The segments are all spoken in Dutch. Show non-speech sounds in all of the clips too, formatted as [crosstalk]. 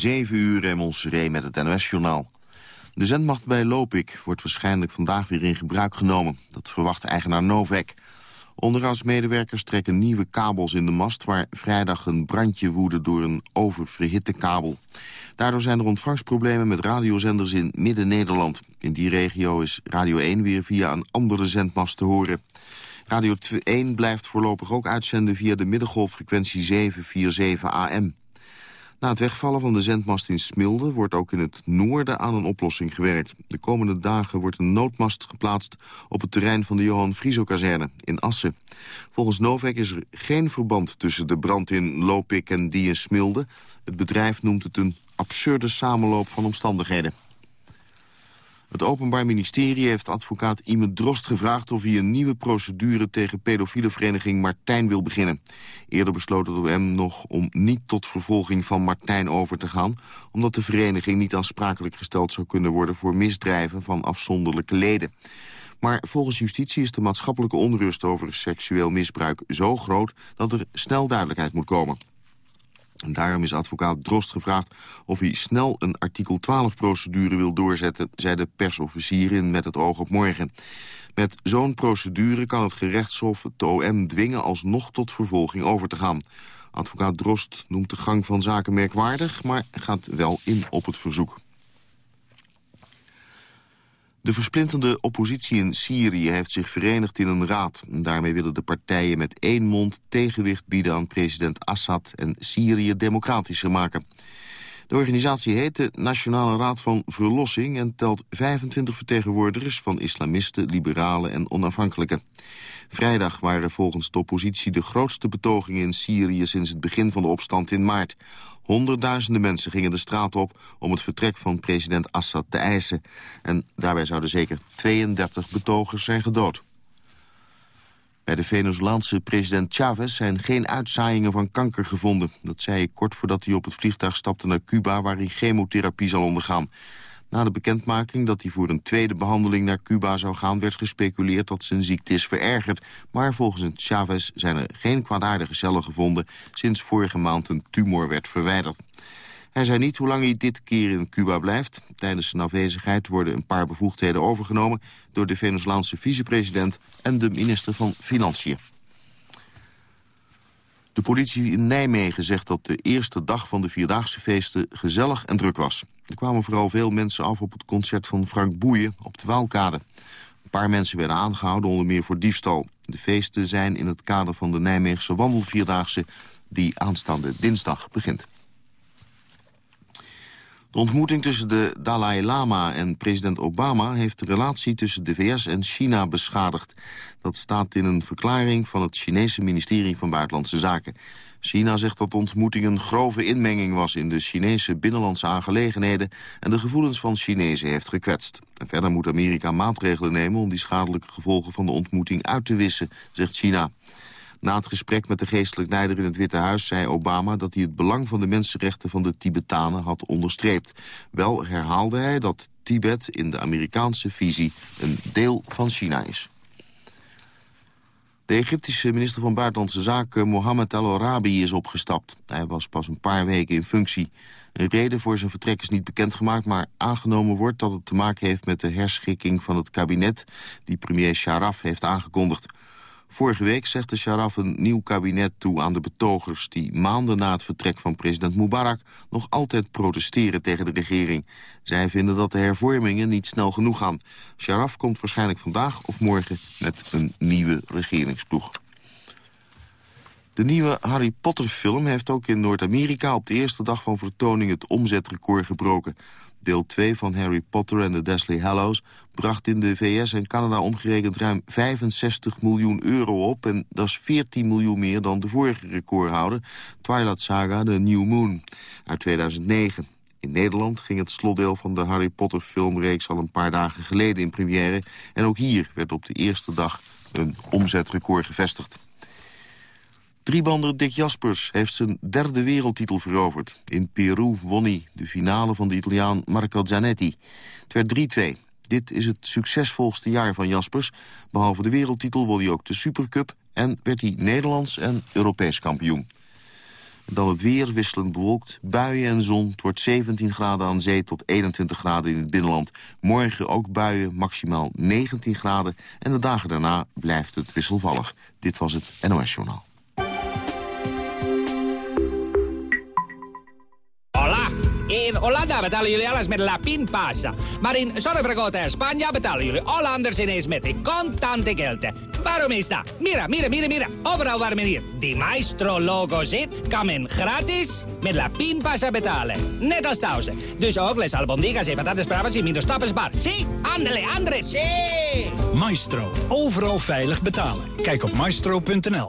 7 uur in Montserrat met het NOS-journaal. De zendmacht bij Lopik wordt waarschijnlijk vandaag weer in gebruik genomen. Dat verwacht eigenaar Novek. Onderhoudsmedewerkers trekken nieuwe kabels in de mast... waar vrijdag een brandje woedde door een oververhitte kabel. Daardoor zijn er ontvangstproblemen met radiozenders in Midden-Nederland. In die regio is Radio 1 weer via een andere zendmast te horen. Radio 1 blijft voorlopig ook uitzenden via de middengolffrequentie 747 AM. Na het wegvallen van de zendmast in Smilde wordt ook in het noorden aan een oplossing gewerkt. De komende dagen wordt een noodmast geplaatst op het terrein van de Johan Frieso-kazerne in Assen. Volgens Novek is er geen verband tussen de brand in Lopik en die in Smilde. Het bedrijf noemt het een absurde samenloop van omstandigheden. Het Openbaar Ministerie heeft advocaat Ime Drost gevraagd... of hij een nieuwe procedure tegen pedofiele vereniging Martijn wil beginnen. Eerder besloot het OM nog om niet tot vervolging van Martijn over te gaan... omdat de vereniging niet aansprakelijk gesteld zou kunnen worden... voor misdrijven van afzonderlijke leden. Maar volgens justitie is de maatschappelijke onrust over seksueel misbruik zo groot... dat er snel duidelijkheid moet komen. Daarom is advocaat Drost gevraagd of hij snel een artikel 12-procedure wil doorzetten, zei de persofficierin met het oog op morgen. Met zo'n procedure kan het gerechtshof het OM dwingen alsnog tot vervolging over te gaan. Advocaat Drost noemt de gang van zaken merkwaardig, maar gaat wel in op het verzoek. De versplinterde oppositie in Syrië heeft zich verenigd in een raad. Daarmee willen de partijen met één mond tegenwicht bieden aan president Assad en Syrië democratischer maken. De organisatie heet de Nationale Raad van Verlossing en telt 25 vertegenwoordigers van islamisten, liberalen en onafhankelijken. Vrijdag waren volgens de oppositie de grootste betogingen in Syrië sinds het begin van de opstand in maart. Honderdduizenden mensen gingen de straat op om het vertrek van president Assad te eisen. En daarbij zouden zeker 32 betogers zijn gedood. Bij de Venezolaanse president Chavez zijn geen uitzaaiingen van kanker gevonden. Dat zei hij kort voordat hij op het vliegtuig stapte naar Cuba... waar hij chemotherapie zal ondergaan. Na de bekendmaking dat hij voor een tweede behandeling naar Cuba zou gaan... werd gespeculeerd dat zijn ziekte is verergerd. Maar volgens Chavez zijn er geen kwaadaardige cellen gevonden... sinds vorige maand een tumor werd verwijderd. Hij zei niet hoe lang hij dit keer in Cuba blijft. Tijdens zijn afwezigheid worden een paar bevoegdheden overgenomen... door de Venezolaanse vicepresident en de minister van Financiën. De politie in Nijmegen zegt dat de eerste dag van de Vierdaagse feesten gezellig en druk was. Er kwamen vooral veel mensen af op het concert van Frank Boeien op de Waalkade. Een paar mensen werden aangehouden, onder meer voor diefstal. De feesten zijn in het kader van de Nijmeegse wandelvierdaagse... die aanstaande dinsdag begint. De ontmoeting tussen de Dalai Lama en president Obama... heeft de relatie tussen de VS en China beschadigd. Dat staat in een verklaring van het Chinese ministerie van Buitenlandse Zaken. China zegt dat de ontmoeting een grove inmenging was... in de Chinese binnenlandse aangelegenheden... en de gevoelens van Chinezen heeft gekwetst. En verder moet Amerika maatregelen nemen... om die schadelijke gevolgen van de ontmoeting uit te wissen, zegt China. Na het gesprek met de geestelijk leider in het Witte Huis zei Obama dat hij het belang van de mensenrechten van de Tibetanen had onderstreept. Wel herhaalde hij dat Tibet in de Amerikaanse visie een deel van China is. De Egyptische minister van Buitenlandse Zaken Mohammed al-Arabi is opgestapt. Hij was pas een paar weken in functie. Een reden voor zijn vertrek is niet bekendgemaakt... maar aangenomen wordt dat het te maken heeft met de herschikking van het kabinet... die premier Sharaf heeft aangekondigd. Vorige week zegt de Sharaf een nieuw kabinet toe aan de betogers... die maanden na het vertrek van president Mubarak... nog altijd protesteren tegen de regering. Zij vinden dat de hervormingen niet snel genoeg gaan. Sharaf komt waarschijnlijk vandaag of morgen met een nieuwe regeringsploeg. De nieuwe Harry Potter-film heeft ook in Noord-Amerika... op de eerste dag van vertoning het omzetrecord gebroken. Deel 2 van Harry Potter en de Deathly Hallows bracht in de VS en Canada omgerekend ruim 65 miljoen euro op. En dat is 14 miljoen meer dan de vorige recordhouder, Twilight Saga, The New Moon, uit 2009. In Nederland ging het slotdeel van de Harry Potter filmreeks al een paar dagen geleden in première. En ook hier werd op de eerste dag een omzetrecord gevestigd. Driebander Dick Jaspers heeft zijn derde wereldtitel veroverd. In Peru won hij de finale van de Italiaan Marco Zanetti. Het werd 3-2. Dit is het succesvolste jaar van Jaspers. Behalve de wereldtitel won hij ook de Supercup... en werd hij Nederlands en Europees kampioen. Dan het weer wisselend bewolkt, buien en zon. Het wordt 17 graden aan zee tot 21 graden in het binnenland. Morgen ook buien, maximaal 19 graden. En de dagen daarna blijft het wisselvallig. Dit was het NOS Journaal. In Hollanda betalen jullie alles met La Pinpasa. Maar in Zorgvergrote en Spanje betalen jullie Hollanders ineens met de contante geld. Waarom is dat? Mira, mira, mira, mira. Overal waar men hier die Maestro-logo zit, kan men gratis met La Pinpasa betalen. Net als thuis. Dus ook les albondigas en patatas bravas y minder bar. Sí, andele, andere, sí. Maestro. Overal veilig betalen. Kijk op maestro.nl.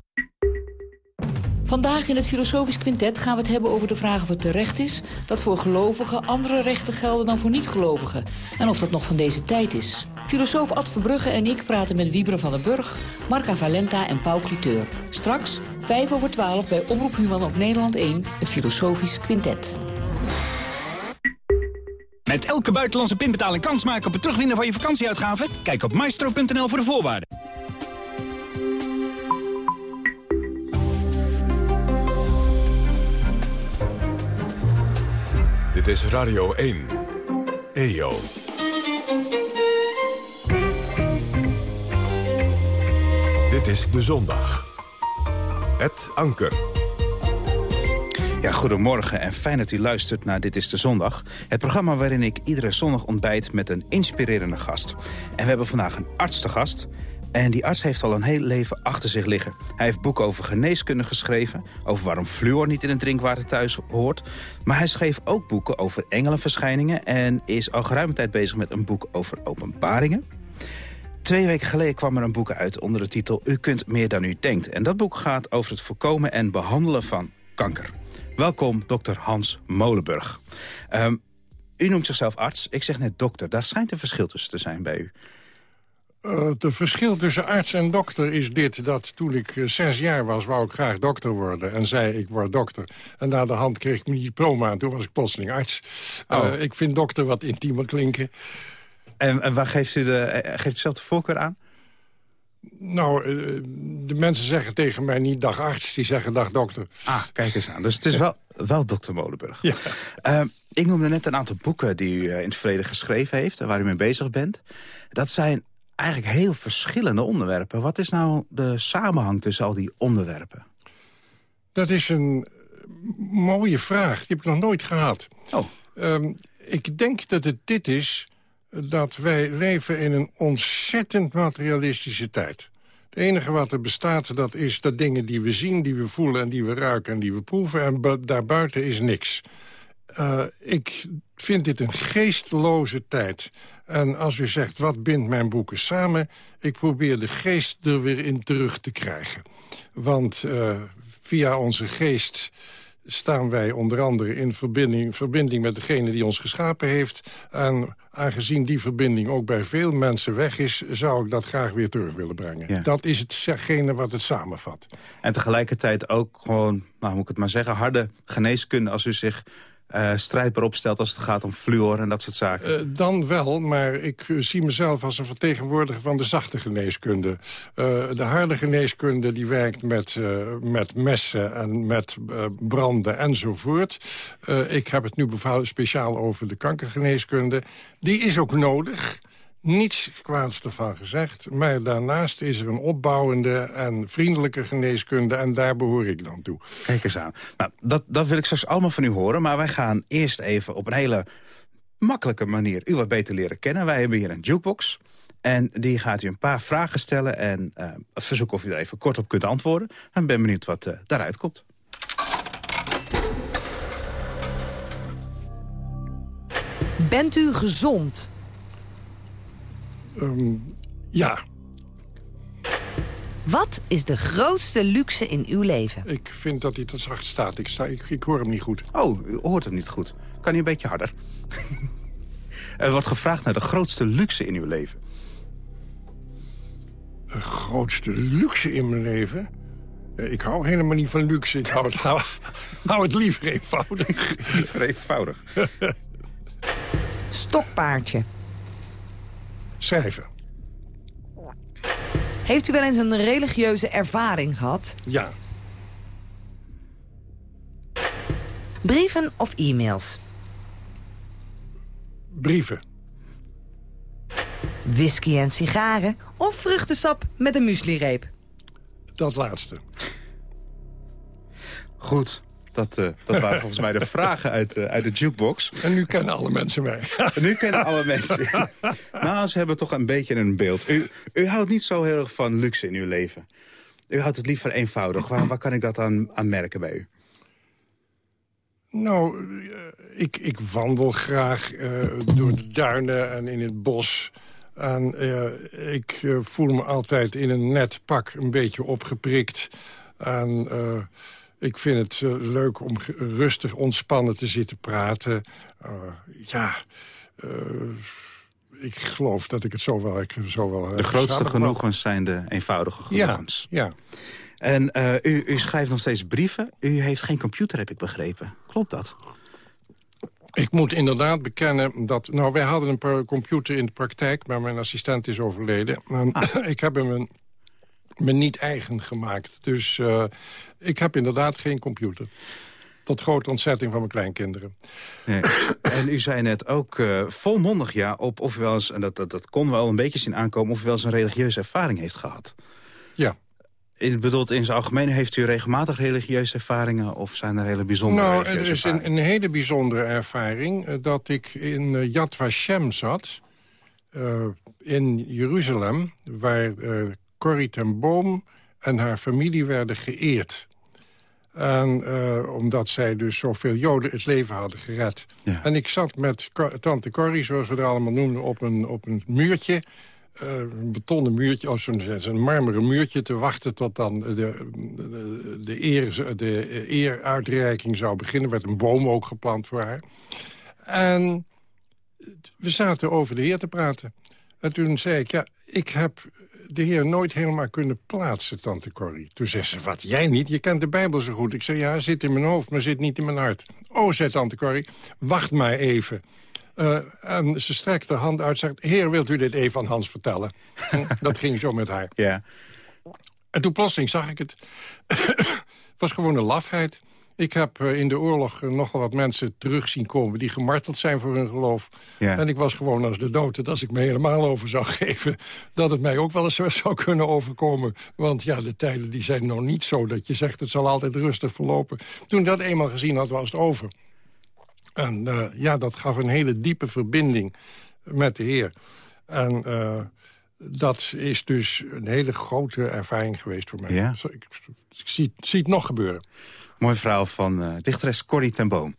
Vandaag in het Filosofisch Quintet gaan we het hebben over de vraag of het terecht is... dat voor gelovigen andere rechten gelden dan voor niet-gelovigen. En of dat nog van deze tijd is. Filosoof Ad Verbrugge en ik praten met Wiebren van den Burg... Marca Valenta en Paul Cliteur. Straks, 5 over 12 bij Omroep Human op Nederland 1... het Filosofisch Quintet. Met elke buitenlandse pinbetaling kans maken op het terugwinnen van je vakantieuitgaven? Kijk op maestro.nl voor de voorwaarden. Dit is Radio 1. EO. Dit is De Zondag. Het Anker. Ja, goedemorgen en fijn dat u luistert naar Dit is de Zondag. Het programma waarin ik iedere zondag ontbijt met een inspirerende gast. En we hebben vandaag een arts te gast. En die arts heeft al een heel leven achter zich liggen. Hij heeft boeken over geneeskunde geschreven... over waarom fluor niet in het drinkwater thuis hoort. Maar hij schreef ook boeken over engelenverschijningen... en is al geruime tijd bezig met een boek over openbaringen. Twee weken geleden kwam er een boek uit onder de titel... U kunt meer dan u denkt. En dat boek gaat over het voorkomen en behandelen van kanker. Welkom, dokter Hans Molenburg. Ehm, u noemt zichzelf arts. Ik zeg net dokter. Daar schijnt een verschil tussen te zijn bij u. Uh, eh, het verschil tussen arts en dokter is dit... dat toen ik uh, zes jaar was, wou ik graag dokter worden. En zei, ik word dokter. En na de hand kreeg ik mijn diploma en toen was ik plotseling arts. Uh, oh. ik vind dokter wat intiemer klinken. En, en waar geeft u, de, geeft u zelf de voorkeur aan? Nou, de mensen zeggen tegen mij niet dag arts, die zeggen dag dokter. Ah, kijk eens aan. Dus het is wel, wel dokter Molenburg. Ja. Uh, ik noemde net een aantal boeken die u in het verleden geschreven heeft... en waar u mee bezig bent. Dat zijn eigenlijk heel verschillende onderwerpen. Wat is nou de samenhang tussen al die onderwerpen? Dat is een mooie vraag. Die heb ik nog nooit gehad. Oh. Um, ik denk dat het dit is dat wij leven in een ontzettend materialistische tijd. Het enige wat er bestaat, dat is de dingen die we zien, die we voelen... en die we ruiken en die we proeven. En daarbuiten is niks. Uh, ik vind dit een geestloze tijd. En als u zegt, wat bindt mijn boeken samen... ik probeer de geest er weer in terug te krijgen. Want uh, via onze geest staan wij onder andere in verbinding, verbinding met degene die ons geschapen heeft. En aangezien die verbinding ook bij veel mensen weg is... zou ik dat graag weer terug willen brengen. Dat is hetgene wat het samenvat. En tegelijkertijd ook gewoon, nou moet ik het maar zeggen... harde geneeskunde als u zich uh, strijdbaar opstelt als het gaat om fluor en dat soort zaken? Uh, dan wel, maar ik zie mezelf als een vertegenwoordiger van de zachte geneeskunde. De harde geneeskunde die werkt met, met messen en met branden enzovoort. ik heb het nu speciaal over de kankergeneeskunde. Die is ook nodig niets kwaads ervan gezegd. Maar daarnaast is er een opbouwende en vriendelijke geneeskunde... en daar behoor ik dan toe. Kijk eens aan. Nou, dat, dat wil ik straks allemaal van u horen. Maar wij gaan eerst even op een hele makkelijke manier u wat beter leren kennen. Wij hebben hier een jukebox. En die gaat u een paar vragen stellen en uh, verzoeken of u daar even kort op kunt antwoorden. En ben benieuwd wat uh, daaruit komt. Bent u gezond? Um, ja. Wat is de grootste luxe in uw leven? Ik vind dat hij te zacht staat. Ik, sta, ik, ik hoor hem niet goed. Oh, u hoort hem niet goed. Kan hij een beetje harder? [laughs] er wordt gevraagd naar de grootste luxe in uw leven. De grootste luxe in mijn leven? Ik hou helemaal niet van luxe. Ik hou het, hou, [laughs] hou het liever eenvoudig. [laughs] liever eenvoudig. Stokpaardje. Schrijven. Heeft u wel eens een religieuze ervaring gehad? Ja. Brieven of e-mails? Brieven. Whisky en sigaren of vruchtensap met een mueslireep? Dat laatste. Goed. Dat, uh, dat waren volgens mij de vragen uit, uh, uit de jukebox. En nu kennen alle mensen mij. nu kennen alle mensen. [laughs] nou, ze hebben toch een beetje een beeld. U, u houdt niet zo heel erg van luxe in uw leven. U houdt het liever eenvoudig. Waar, waar kan ik dat aan, aan merken bij u? Nou, ik, ik wandel graag uh, door de duinen en in het bos. En uh, ik uh, voel me altijd in een net pak een beetje opgeprikt. En ik vind het leuk om rustig ontspannen te zitten praten. ja, ik geloof dat ik het zo wel... Ik zo wel de grootste genoegens zijn de eenvoudige genoegens. Ja, ja. En u, u, schrijft nog steeds brieven. U heeft geen computer, heb ik begrepen. Klopt dat? Ik moet inderdaad bekennen dat... Nou, wij hadden een computer in de praktijk, maar mijn assistent is overleden. Ah. [clears throat] ik heb hem me niet eigen gemaakt. Dus uh, ik heb inderdaad geen computer. Tot grote ontzetting van mijn kleinkinderen. Nee. [coughs] en u zei net ook uh, volmondig ja op of u wel eens... en dat, dat, dat kon wel een beetje zien aankomen... of u wel eens een religieuze ervaring heeft gehad. Ja. Ik bedoel, in zijn algemeen heeft u regelmatig religieuze ervaringen... of zijn er hele bijzondere Nou, er is een, een, hele bijzondere ervaring... Uh, dat ik in uh, Yad Vashem zat, uh, in Jeruzalem... waar Corrie ten Boom en haar familie werden geëerd. En omdat zij dus zoveel Joden het leven hadden gered. Ja. En ik zat met tante Corrie, zoals we het allemaal noemden, op een, op een muurtje uh, een betonnen muurtje, of zo'n marmeren muurtje... te wachten tot dan de, de, de, eer, de eeruitreiking zou beginnen. Er werd een boom ook geplant voor haar. En we zaten over de heer te praten. En toen zei ik, ja, ik heb de heer nooit helemaal kunnen plaatsen, tante Corrie. Toen zei ze, wat, jij niet? Je kent de Bijbel zo goed. Ik zei, ja, zit in mijn hoofd, maar zit niet in mijn hart. Oh, zei tante Corrie, wacht maar even. Uh, en ze strekt de hand uit zegt... Heer, wilt u dit even aan Hans vertellen? [laughs] dat ging zo met haar. Ja. En toen plotseling zag ik het. [coughs] het was gewoon een lafheid. Ik heb uh, in de oorlog uh, nogal wat mensen terug zien komen... die gemarteld zijn voor hun geloof. Ja. En ik was gewoon als de dood. Dat als ik me helemaal over zou [laughs] geven... dat het mij ook wel eens [laughs] zou kunnen overkomen. Want ja, de tijden die zijn nog niet zo dat je zegt... het zal altijd rustig verlopen. Toen ik dat eenmaal gezien had, was het over. En uh, ja, dat gaf een hele diepe verbinding met de Heer. En uh, dat is dus een hele grote ervaring geweest voor mij. Ja. Ik, ik, ik zie, zie, het nog gebeuren. Mooi verhaal van uh, dichteres Corrie ten Boom.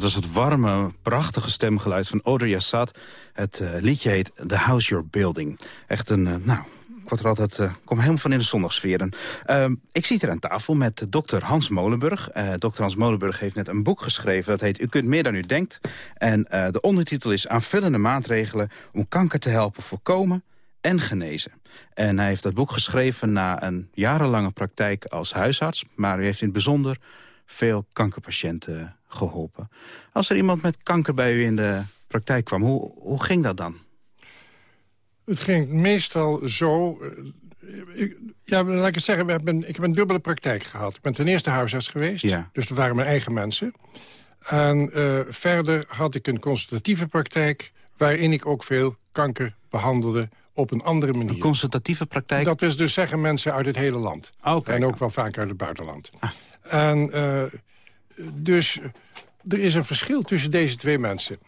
Dat was het warme, prachtige stemgeluid van Oder Yassad. Het uh, liedje heet The House You're Building. Echt een, uh, nou, ik word er altijd, kom helemaal van in de zondagsferen. Ehm, ik zit hier aan tafel met dokter Hans Molenburg. dokter Hans Molenburg heeft net een boek geschreven. Dat heet U kunt meer dan u denkt. En de ondertitel is Aanvullende maatregelen om kanker te helpen voorkomen en genezen. En hij heeft dat boek geschreven na een jarenlange praktijk als huisarts. Maar u heeft in het bijzonder veel kankerpatiënten geholpen. Als er iemand met kanker bij u in de praktijk kwam, hoe, hoe ging dat dan? Het ging meestal zo... Eh, ik, ja, laat ik het zeggen, we hebben, ik heb een dubbele praktijk gehad. Ik ben ten eerste huisarts geweest, ja. dus dat waren mijn eigen mensen. En uh, verder had ik een consultatieve praktijk... waarin ik ook veel kanker behandelde op een andere manier. Een consultatieve praktijk? Dat is dus zeggen mensen uit het hele land. Oh, en ook wel vaak uit het buitenland. Ah. En uh, dus er is een verschil tussen deze twee mensen.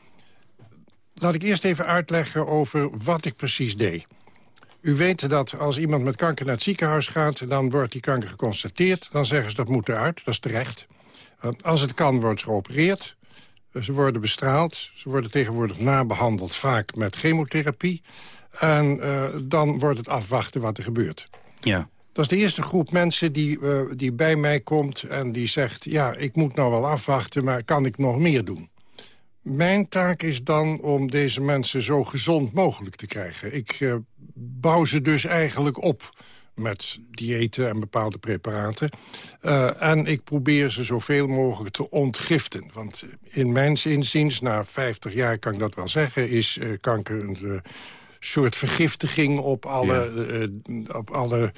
Laat ik eerst even uitleggen over wat ik precies deed. U weet dat als iemand met kanker naar het ziekenhuis gaat... dan wordt die kanker geconstateerd. Dan zeggen ze dat moet eruit, dat is terecht. Als het kan, wordt ze geopereerd. Ze worden bestraald. Ze worden tegenwoordig nabehandeld, vaak met chemotherapie. En uh, dan wordt het afwachten wat er gebeurt. Ja. Dat is de eerste groep mensen die, uh, die bij mij komt en die zegt... ja, ik moet nou wel afwachten, maar kan ik nog meer doen? Mijn taak is dan om deze mensen zo gezond mogelijk te krijgen. Ik uh, bouw ze dus eigenlijk op met diëten en bepaalde preparaten. Uh, en ik probeer ze zoveel mogelijk te ontgiften. Want in mijn inziens, na 50 jaar kan ik dat wel zeggen... is kanker een soort vergiftiging op alle, eh, op alle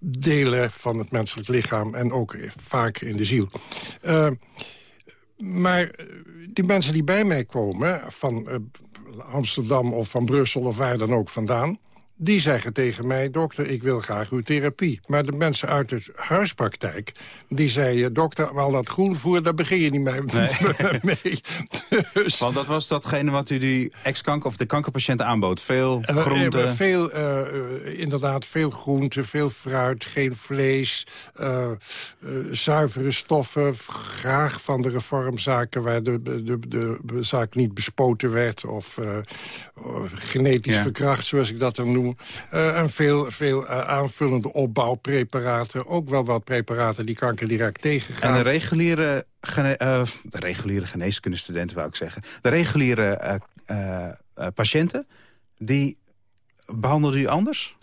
delen van het menselijk lichaam... en ook vaak in de ziel. Uh, maar die mensen die bij mij komen, van Amsterdam of van Brussel of waar dan ook vandaan... Die zeggen tegen mij, dokter, ik wil graag uw therapie. Maar de mensen uit de huispraktijk, die zeiden... dokter, al dat groenvoer, daar begin je niet mee. [laughs] mee. Dus, Want dat was datgene wat u die ex-kanker of de kankerpatiënten aanbood? Veel eh, groente? Veel, uh, inderdaad, veel groente, veel fruit, geen vlees... Uh, zuivere stoffen, graag van de reformzaken... waar de, de, de, zaak niet bespoten werd... of genetisch verkracht, zoals ik dat dan noem. Uh, en veel, veel uh, aanvullende opbouwpreparaten. Ook wel wat preparaten die kanker direct tegengaan. En de reguliere, gene uh, de reguliere geneeskundestudenten, wou ik zeggen. De reguliere patiënten, die behandelden u anders?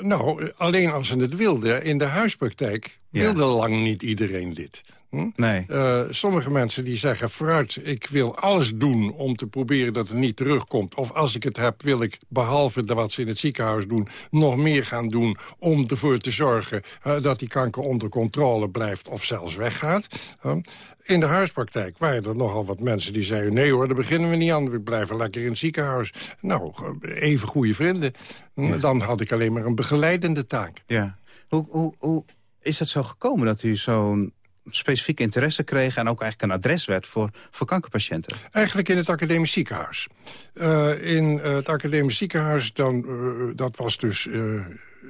nou, alleen als ze het wilden. In de huispraktijk wilde lang niet iedereen dit. Hm? Nee. Uh, sommige mensen die zeggen, vooruit, ik wil alles doen om te proberen dat het niet terugkomt. Of als ik het heb, wil ik, behalve wat ze in het ziekenhuis doen... nog meer gaan doen om ervoor te zorgen uh, dat die kanker onder controle blijft of zelfs weggaat. Uh, in de huispraktijk waren er nogal wat mensen die zeiden... nee hoor, daar beginnen we niet aan, we blijven lekker in het ziekenhuis. Nou, even goede vrienden. Ja. Dan had ik alleen maar een begeleidende taak. Ja. Hoe, hoe, hoe is het zo gekomen dat u zo'n specifiek interesse kreeg... en ook eigenlijk een adres werd voor, voor kankerpatiënten? Eigenlijk in het academisch ziekenhuis. Uh, in het academisch ziekenhuis, dan, uh, dat was dus...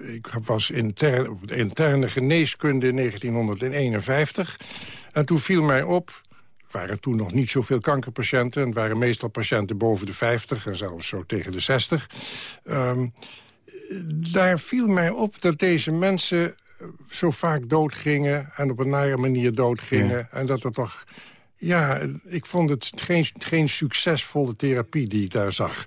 Ik was interne, interne geneeskunde in 1951. En toen viel mij op... Waren toen nog niet zoveel kankerpatiënten. Het waren meestal patiënten boven de 50 en zelfs zo tegen de 60. Um, daar viel mij op dat deze mensen zo vaak doodgingen en op een nare manier doodgingen. En dat er toch... Ja, ik vond het geen, geen succesvolle therapie die ik daar zag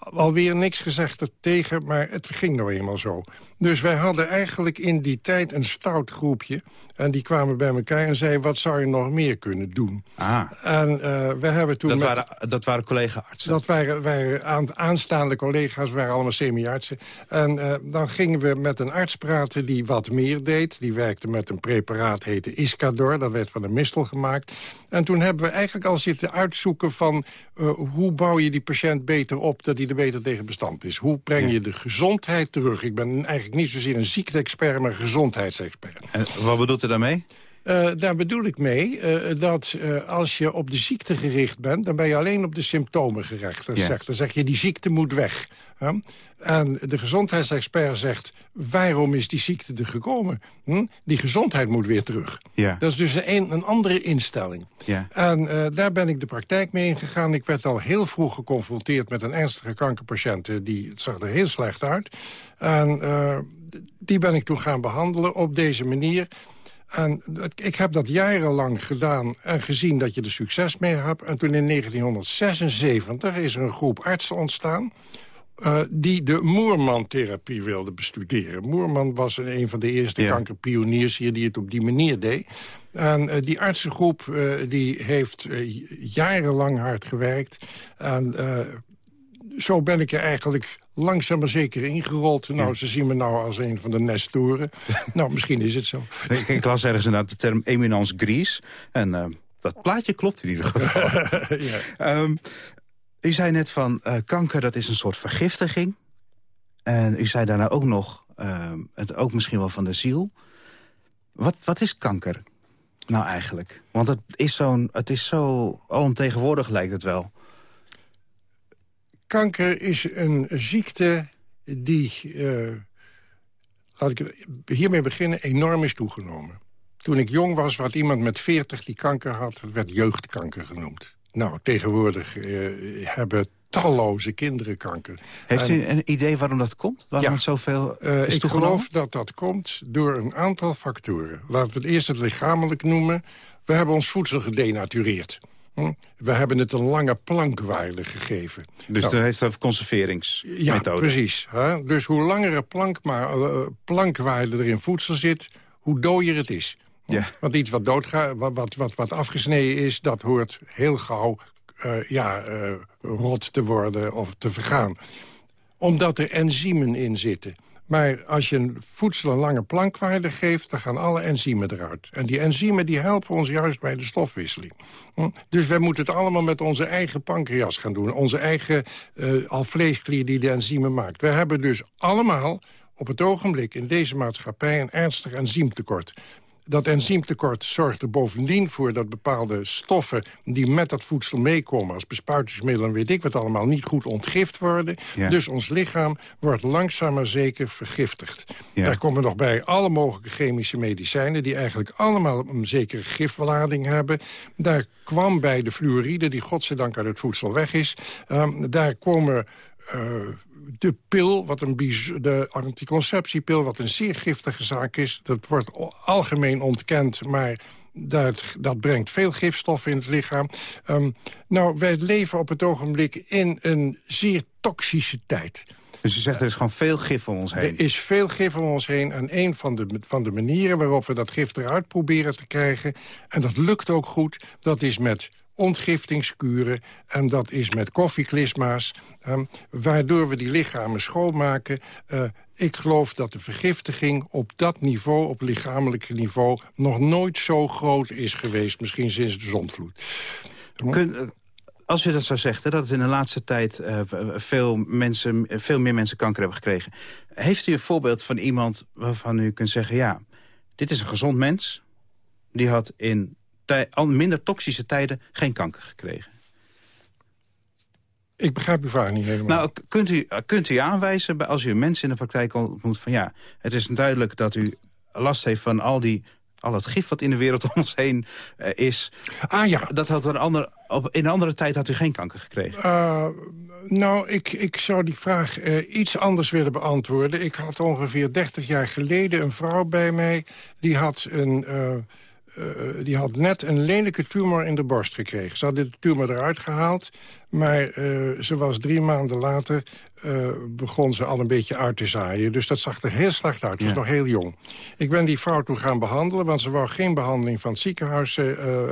alweer niks gezegd er tegen, maar het ging nou eenmaal zo. Dus wij hadden eigenlijk in die tijd een stout groepje. En die kwamen bij elkaar en zeiden, wat zou je nog meer kunnen doen? Ah. En uh, we hebben toen... Dat, waren, dat waren collega-artsen? Dat waren, waren aan, aanstaande collega's, waren allemaal semi-artsen. En uh, dan gingen we met een arts praten die wat meer deed. Die werkte met een preparaat, heette Iscador. Dat werd van een mistel gemaakt. En toen hebben we eigenlijk al zitten uitzoeken van... Uh, hoe bouw je die patiënt beter op, dat hij er beter tegen bestand is? Hoe breng je de gezondheid terug? Ik ben eigenlijk niet zozeer een ziekte-expert, maar een gezondheidsexpert. En wat bedoelt u daarmee? Uh, daar bedoel ik mee uh, dat uh, als je op de ziekte gericht bent... dan ben je alleen op de symptomen gericht. Dan, ja. zeg, dan zeg je, die ziekte moet weg. Huh? En de gezondheidsexpert zegt, waarom is die ziekte er gekomen? Hm? Die gezondheid moet weer terug. Ja. Dat is dus een, een andere instelling. Ja. En daar ben ik de praktijk mee ingegaan. Ik werd al heel vroeg geconfronteerd met een ernstige kankerpatiënt. Die, het zag er heel slecht uit. En die ben ik toen gaan behandelen op deze manier... En ik heb dat jarenlang gedaan en gezien dat je er succes mee hebt. En toen in 1976 is er een groep artsen ontstaan... Uh, die de Moerman-therapie wilden bestuderen. Moerman was een van de eerste ja. kankerpioniers hier die het op die manier deed. En uh, die artsengroep uh, die heeft jarenlang hard gewerkt. En zo ben ik er eigenlijk langzaam maar zeker ingerold. Nou, ja. ze zien me nou als een van de nestoren. [laughs] nou, misschien is het zo. Ik, ik las ergens inderdaad de term eminence gris. En uh, dat plaatje klopt in ieder geval. [laughs] ja. um, u zei net van uh, kanker, dat is een soort vergiftiging. En u zei daarna ook nog, uh, het ook misschien wel van de ziel. Wat, wat is kanker nou eigenlijk? Want het is, zo'n, het is zo alomtegenwoordig lijkt het wel. Kanker is een ziekte die, uh, laat ik hiermee beginnen, enorm is toegenomen. Toen ik jong was, had iemand met 40 die kanker had. Werd jeugdkanker genoemd. Nou, tegenwoordig uh, hebben talloze kinderen kanker. Heeft u een idee waarom dat komt? Waarom ja, het zoveel uh, is Ik geloof dat dat komt door een aantal factoren. Laten we het eerst het lichamelijk noemen. We hebben ons voedsel gedenatureerd. Hm? We hebben het een lange plankwaarde gegeven. Dus nou, dat heeft een conserveringsmethode? Ja, precies. Hè? Dus hoe langere plank, maar, uh, plankwaarde er in voedsel zit, hoe dooier het is. Ja. Want iets wat, doodga wat, wat, wat, wat afgesneden is, dat hoort heel gauw uh, ja, uh, rot te worden of te vergaan. Omdat er enzymen in zitten. Maar als je een voedsel een lange plankwaarde geeft... dan gaan alle enzymen eruit. En die enzymen die helpen ons juist bij de stofwisseling. Hm? Dus wij moeten het allemaal met onze eigen pancreas gaan doen. Onze eigen uh, alvleesklier die de enzymen maakt. We hebben dus allemaal op het ogenblik in deze maatschappij... een ernstig enzymtekort. Dat enzymtekort zorgt er bovendien voor dat bepaalde stoffen... die met dat voedsel meekomen als bespuitingsmiddelen... weet ik wat allemaal, niet goed ontgift worden. Ja. Dus ons lichaam wordt langzaam maar zeker vergiftigd. Ja. Daar komen nog bij alle mogelijke chemische medicijnen... die eigenlijk allemaal een zekere giflading hebben. Daar kwam bij de fluoride, die godzijdank uit het voedsel weg is... Um, daar komen... Uh, de pil, wat een de anticonceptiepil, wat een zeer giftige zaak is. Dat wordt algemeen ontkend, maar dat, dat brengt veel gifstoffen in het lichaam. Um, nou, wij leven op het ogenblik in een zeer toxische tijd. Dus u zegt er is gewoon veel gif om ons heen? Er is veel gif om ons heen. En een van de, van de manieren waarop we dat gif eruit proberen te krijgen... en dat lukt ook goed, dat is met ontgiftingskuren. En dat is met koffieklisma's. Um, waardoor we die lichamen schoonmaken. Uh, ik geloof dat de vergiftiging op dat niveau, op lichamelijk niveau... nog nooit zo groot is geweest, misschien sinds de zondvloed. Kun, als u dat zo zegt, hè, dat het in de laatste tijd uh, veel, mensen, veel meer mensen kanker hebben gekregen... heeft u een voorbeeld van iemand waarvan u kunt zeggen... ja, dit is een gezond mens, die had in al minder toxische tijden geen kanker gekregen. Ik begrijp uw vraag niet helemaal. Nou, kunt u, kunt u aanwijzen, als u mensen in de praktijk ontmoet... van ja, het is duidelijk dat u last heeft van al, die, al het gif wat in de wereld [laughs] om ons heen uh, is. Ah ja. Dat had een ander, op, in een andere tijd had u geen kanker gekregen. Uh, nou, ik, ik zou die vraag uh, iets anders willen beantwoorden. Ik had ongeveer 30 jaar geleden een vrouw bij mij... die had een... Uh, die had net een lelijke tumor in de borst gekregen. Ze had de tumor eruit gehaald, maar uh, ze was drie maanden later... Uh, begon ze al een beetje uit te zaaien. Dus dat zag er heel slecht uit. Ze was Ja. nog heel jong. Ik ben die vrouw toen gaan behandelen... want ze wou geen behandeling van het ziekenhuis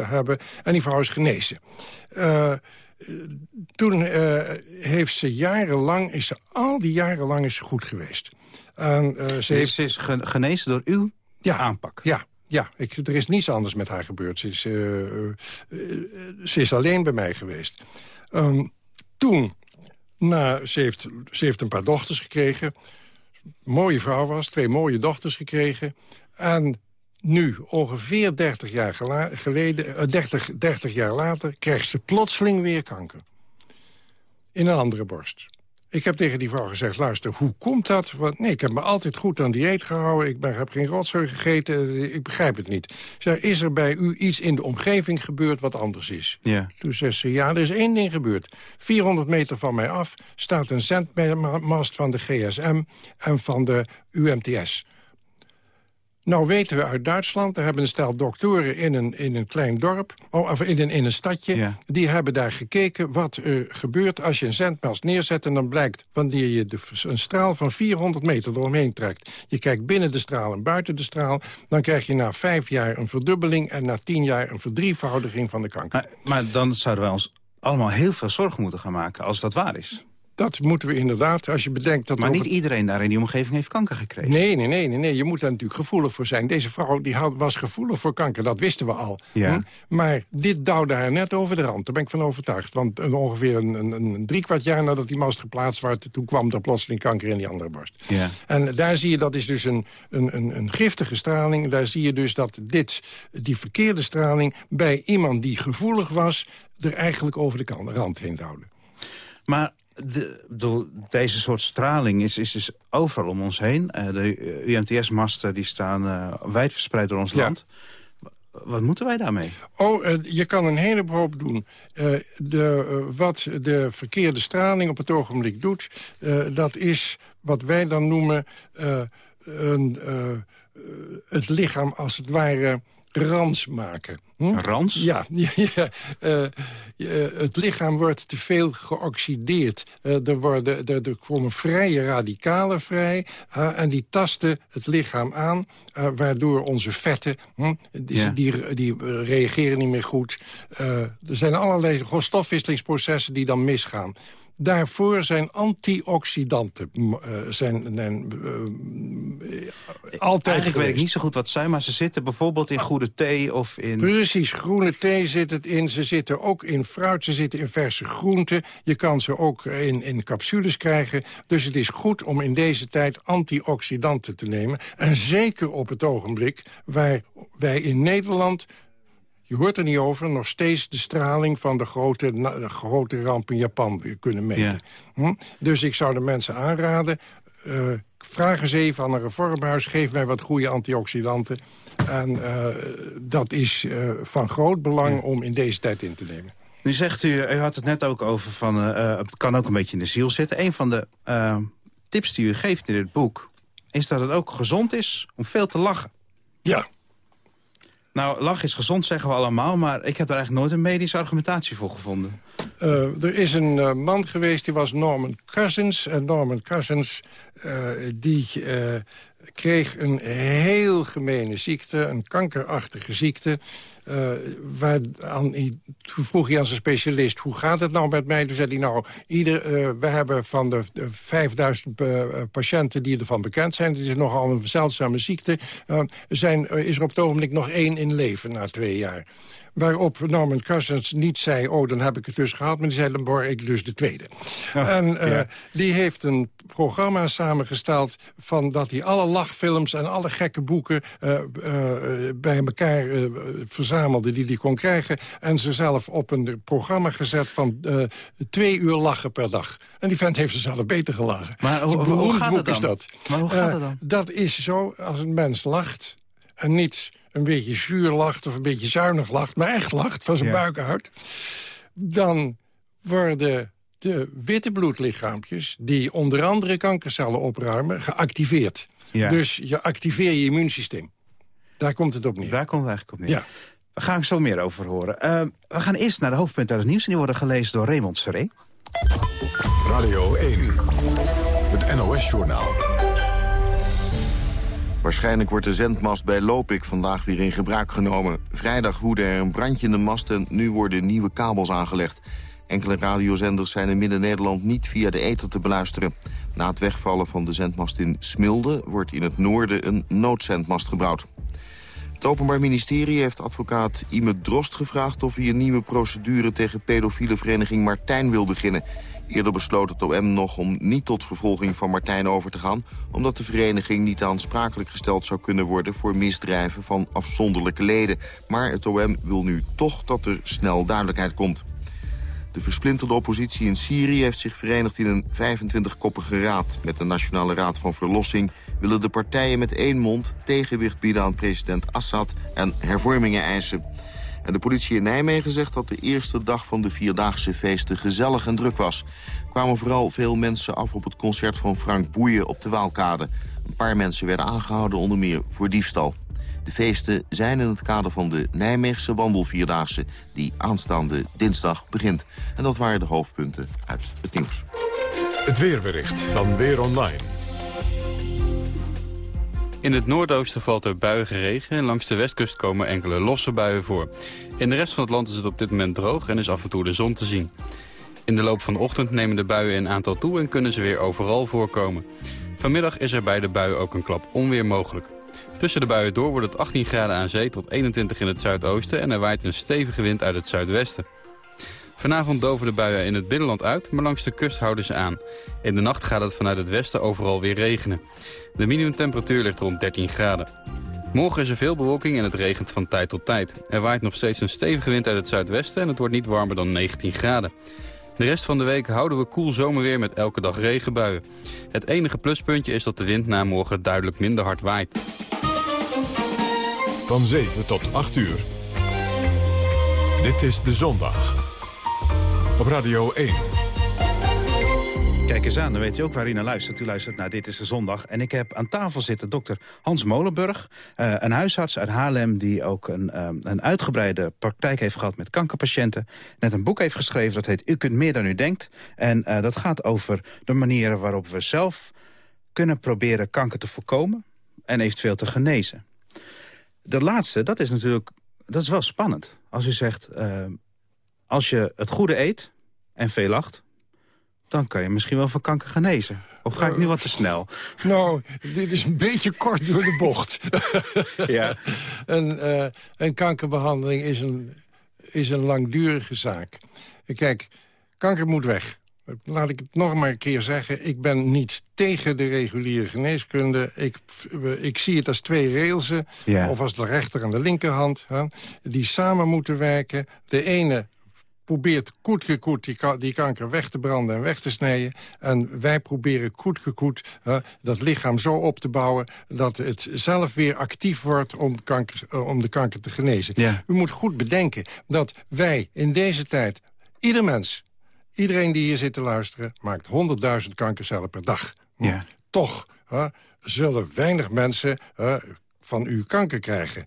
hebben. En die vrouw is genezen. toen heeft ze jarenlang... is ze al die jaren lang is ze goed geweest. En, ze Dus heeft... ze is ge- genezen door uw Ja. aanpak. Ja, ja er is niets anders met haar gebeurd. Ze is, uh, uh, ze is alleen bij mij geweest. Um, toen, na, ze, heeft, ze heeft een paar dochters gekregen. Mooie vrouw was, twee mooie dochters gekregen. En nu, ongeveer 30 jaar, geleden, 30, 30 jaar later... krijgt ze plotseling weer kanker. In een andere borst. Ik heb tegen die vrouw gezegd, luister, hoe komt dat? Want, nee, ik heb me altijd goed aan dieet gehouden. Ik ben, heb geen rotzooi gegeten. Ik begrijp het niet. Zeg, is er bij u iets in de omgeving gebeurd wat anders is? Ja. Toen zei ze, ja, er is één ding gebeurd. 400 meter van mij af staat een zendmast van de GSM en van de UMTS. Nou weten we uit Duitsland, daar hebben een stel doktoren in een, in een klein dorp... Oh, of in een, in een stadje, die hebben daar gekeken wat er gebeurt... als je een zendmast neerzet en dan blijkt... wanneer je de, een straal van 400 meter eromheen trekt... je kijkt binnen de straal en buiten de straal... dan krijg je na vijf jaar een verdubbeling... en na tien jaar een verdrievoudiging van de kanker. Maar, maar dan zouden wij ons allemaal heel veel zorgen moeten gaan maken als dat waar is. Dat moeten we inderdaad, als je bedenkt... dat Maar niet iedereen daar in die omgeving heeft kanker gekregen. Nee, nee, nee, nee, nee. je moet daar natuurlijk gevoelig voor zijn. Deze vrouw die had, was gevoelig voor kanker, dat wisten we al. Ja. Hm? Maar dit duwde haar net over de rand, daar ben ik van overtuigd. Want ongeveer een, een, een drie kwart jaar nadat die mast geplaatst werd... toen kwam er plotseling kanker in die andere borst. Ja. En daar zie je, dat is dus een, een, een, een giftige straling... daar zie je dus dat dit, die verkeerde straling... bij iemand die gevoelig was, er eigenlijk over de rand heen duwde. Maar de, deze soort straling is, is, is overal om ons heen. Uh, de UMTS-masten die staan uh, wijd door ons land. Wat moeten wij daarmee? Oh, uh, je kan een heleboel doen. de, wat de verkeerde straling op het ogenblik doet... dat is wat wij dan noemen... Een, het lichaam als het ware rans maken. Hm? Rans? Ja, [laughs] ja uh, het lichaam wordt te veel geoxideerd. Uh, er, worden, er, er komen vrije radicalen vrij en die tasten het lichaam aan... waardoor onze vetten, hm, die, ja. die, die, reageren niet meer goed. er zijn allerlei stofwisselingsprocessen die dan misgaan. Daarvoor zijn antioxidanten uh, zijn, zijn uh, altijd Eigenlijk weet ik niet zo goed wat zijn, maar ze zitten bijvoorbeeld in goede thee of in... Precies, groene thee zit het in. Ze zitten ook in fruit, ze zitten in verse groenten. Je kan ze ook in, in capsules krijgen. Dus het is goed om in deze tijd antioxidanten te nemen. En zeker op het ogenblik waar wij in Nederland je hoort er niet over, nog steeds de straling van de grote, de grote ramp in Japan kunnen meten. Hm? Dus ik zou de mensen aanraden, uh, vraag eens even aan een reformhuis, geef mij wat goede antioxidanten. En uh, dat is uh, van groot belang om in deze tijd in te nemen. Nu zegt u, u had het net ook over van, het kan ook een beetje in de ziel zitten. Een van de tips die u geeft in dit boek, is dat het ook gezond is om veel te lachen. Ja, nou, lach is gezond, zeggen we allemaal... maar ik heb er eigenlijk nooit een medische argumentatie voor gevonden. Uh, er is een uh, man geweest, die was Norman Cousins. En Norman Cousins, uh, die kreeg een heel gemene ziekte, een kankerachtige ziekte. Uh, waar aan, toen vroeg hij aan zijn specialist, hoe gaat het nou met mij? Toen zei hij, nou, ieder, uh, we hebben van de, de 5000 uh, patiënten die ervan bekend zijn... het is nogal een zeldzame ziekte... zijn, is er op het ogenblik nog één in leven na twee jaar. Waarop Norman Cousins niet zei, oh, dan heb ik het dus gehad... maar die zei, dan word ik dus de tweede. [laughs] Oh, en uh, die heeft een programma samengesteld... van dat hij alle lachfilms en alle gekke boeken uh, uh, bij elkaar verzamelde... die hij kon krijgen. En ze zelf op een programma gezet van twee uur lachen per dag. En die vent heeft ze zelf beter gelachen. Maar hoe, hoe gaat het dan? Is dat. Maar hoe gaat het dan? Dat is zo, als een mens lacht en niet een beetje zuur lacht of een beetje zuinig lacht... maar echt lacht van zijn ja. buik uit... dan worden de witte bloedlichaampjes... die onder andere kankercellen opruimen, geactiveerd. Ja. Dus je activeert je immuunsysteem. Daar komt het op neer. Daar komt het eigenlijk op neer. Ja. We gaan er zo meer over horen. Uh, we gaan eerst naar de hoofdpunten uit het nieuws... en die worden gelezen door Raymond Seré. Radio 1, het NOS-journaal. Waarschijnlijk wordt de zendmast bij Lopik vandaag weer in gebruik genomen. Vrijdag woedde er een brandje in de mast en nu worden nieuwe kabels aangelegd. Enkele radiozenders zijn in Midden-Nederland niet via de ether te beluisteren. Na het wegvallen van de zendmast in Smilde wordt in het noorden een noodzendmast gebouwd. Het Openbaar Ministerie heeft advocaat Ime Drost gevraagd... of hij een nieuwe procedure tegen pedofiele vereniging Martijn wil beginnen. Eerder besloot het OM nog om niet tot vervolging van Martijn over te gaan... omdat de vereniging niet aansprakelijk gesteld zou kunnen worden... voor misdrijven van afzonderlijke leden. Maar het OM wil nu toch dat er snel duidelijkheid komt. De versplinterde oppositie in Syrië heeft zich verenigd in een 25-koppige raad. Met de Nationale Raad van Verlossing willen de partijen met één mond... tegenwicht bieden aan president Assad en hervormingen eisen. En de politie in Nijmegen zegt dat de eerste dag van de Vierdaagse feesten gezellig en druk was. Er kwamen vooral veel mensen af op het concert van Frank Boeien op de Waalkade. Een paar mensen werden aangehouden, onder meer voor diefstal. De feesten zijn in het kader van de Nijmeegse wandelvierdaagse... die aanstaande dinsdag begint. En dat waren de hoofdpunten uit het nieuws. Het weerbericht van Weer Online. In het noordoosten valt er buiige regen en langs de westkust komen enkele losse buien voor. In de rest van het land is het op dit moment droog en is af en toe de zon te zien. In de loop van de ochtend nemen de buien in aantal toe en kunnen ze weer overal voorkomen. Vanmiddag is er bij de buien ook een klap onweer mogelijk. Tussen de buien door wordt het 18 graden aan zee tot 21 in het zuidoosten... en er waait een stevige wind uit het zuidwesten. Vanavond doven de buien in het binnenland uit, maar langs de kust houden ze aan. In de nacht gaat het vanuit het westen overal weer regenen. De minimumtemperatuur ligt rond 13 graden. Morgen is er veel bewolking en het regent van tijd tot tijd. Er waait nog steeds een stevige wind uit het zuidwesten en het wordt niet warmer dan 19 graden. De rest van de week houden we koel zomerweer met elke dag regenbuien. Het enige pluspuntje is dat de wind na morgen duidelijk minder hard waait. Van 7 tot 8 uur. Dit is De Zondag. Op Radio 1. Kijk eens aan, dan weet u ook waar u luistert. U luistert naar Dit is de Zondag. En ik heb aan tafel zitten dokter Hans Molenburg. Uh, een huisarts uit Haarlem die ook een, um, een uitgebreide praktijk heeft gehad met kankerpatiënten. Net een boek heeft geschreven, dat heet U kunt meer dan u denkt. En uh, dat gaat over de manieren waarop we zelf kunnen proberen kanker te voorkomen. En eventueel te genezen. Dat laatste, dat is natuurlijk dat is wel spannend. Als u zegt, als je het goede eet en veel lacht... dan kan je misschien wel van kanker genezen. Of ga ik nu wat te snel? [laughs] Nou, dit is een beetje kort door de bocht. [laughs] ja. een, uh, een kankerbehandeling is een, is een langdurige zaak. Kijk, kanker moet weg. Laat ik het nog maar een keer zeggen. Ik ben niet tegen de reguliere geneeskunde. Ik, ik zie het als twee railsen, ja. of als de rechter en de linkerhand... Hè, die samen moeten werken. De ene probeert koetgekoet die, die kanker weg te branden en weg te snijden. En wij proberen koetgekoet uh, dat lichaam zo op te bouwen... dat het zelf weer actief wordt om, kanker, uh, om de kanker te genezen. Ja. U moet goed bedenken dat wij in deze tijd... ieder mens, iedereen die hier zit te luisteren... maakt 100.000 kankercellen per dag. Ja. Toch uh, zullen weinig mensen van u kanker krijgen...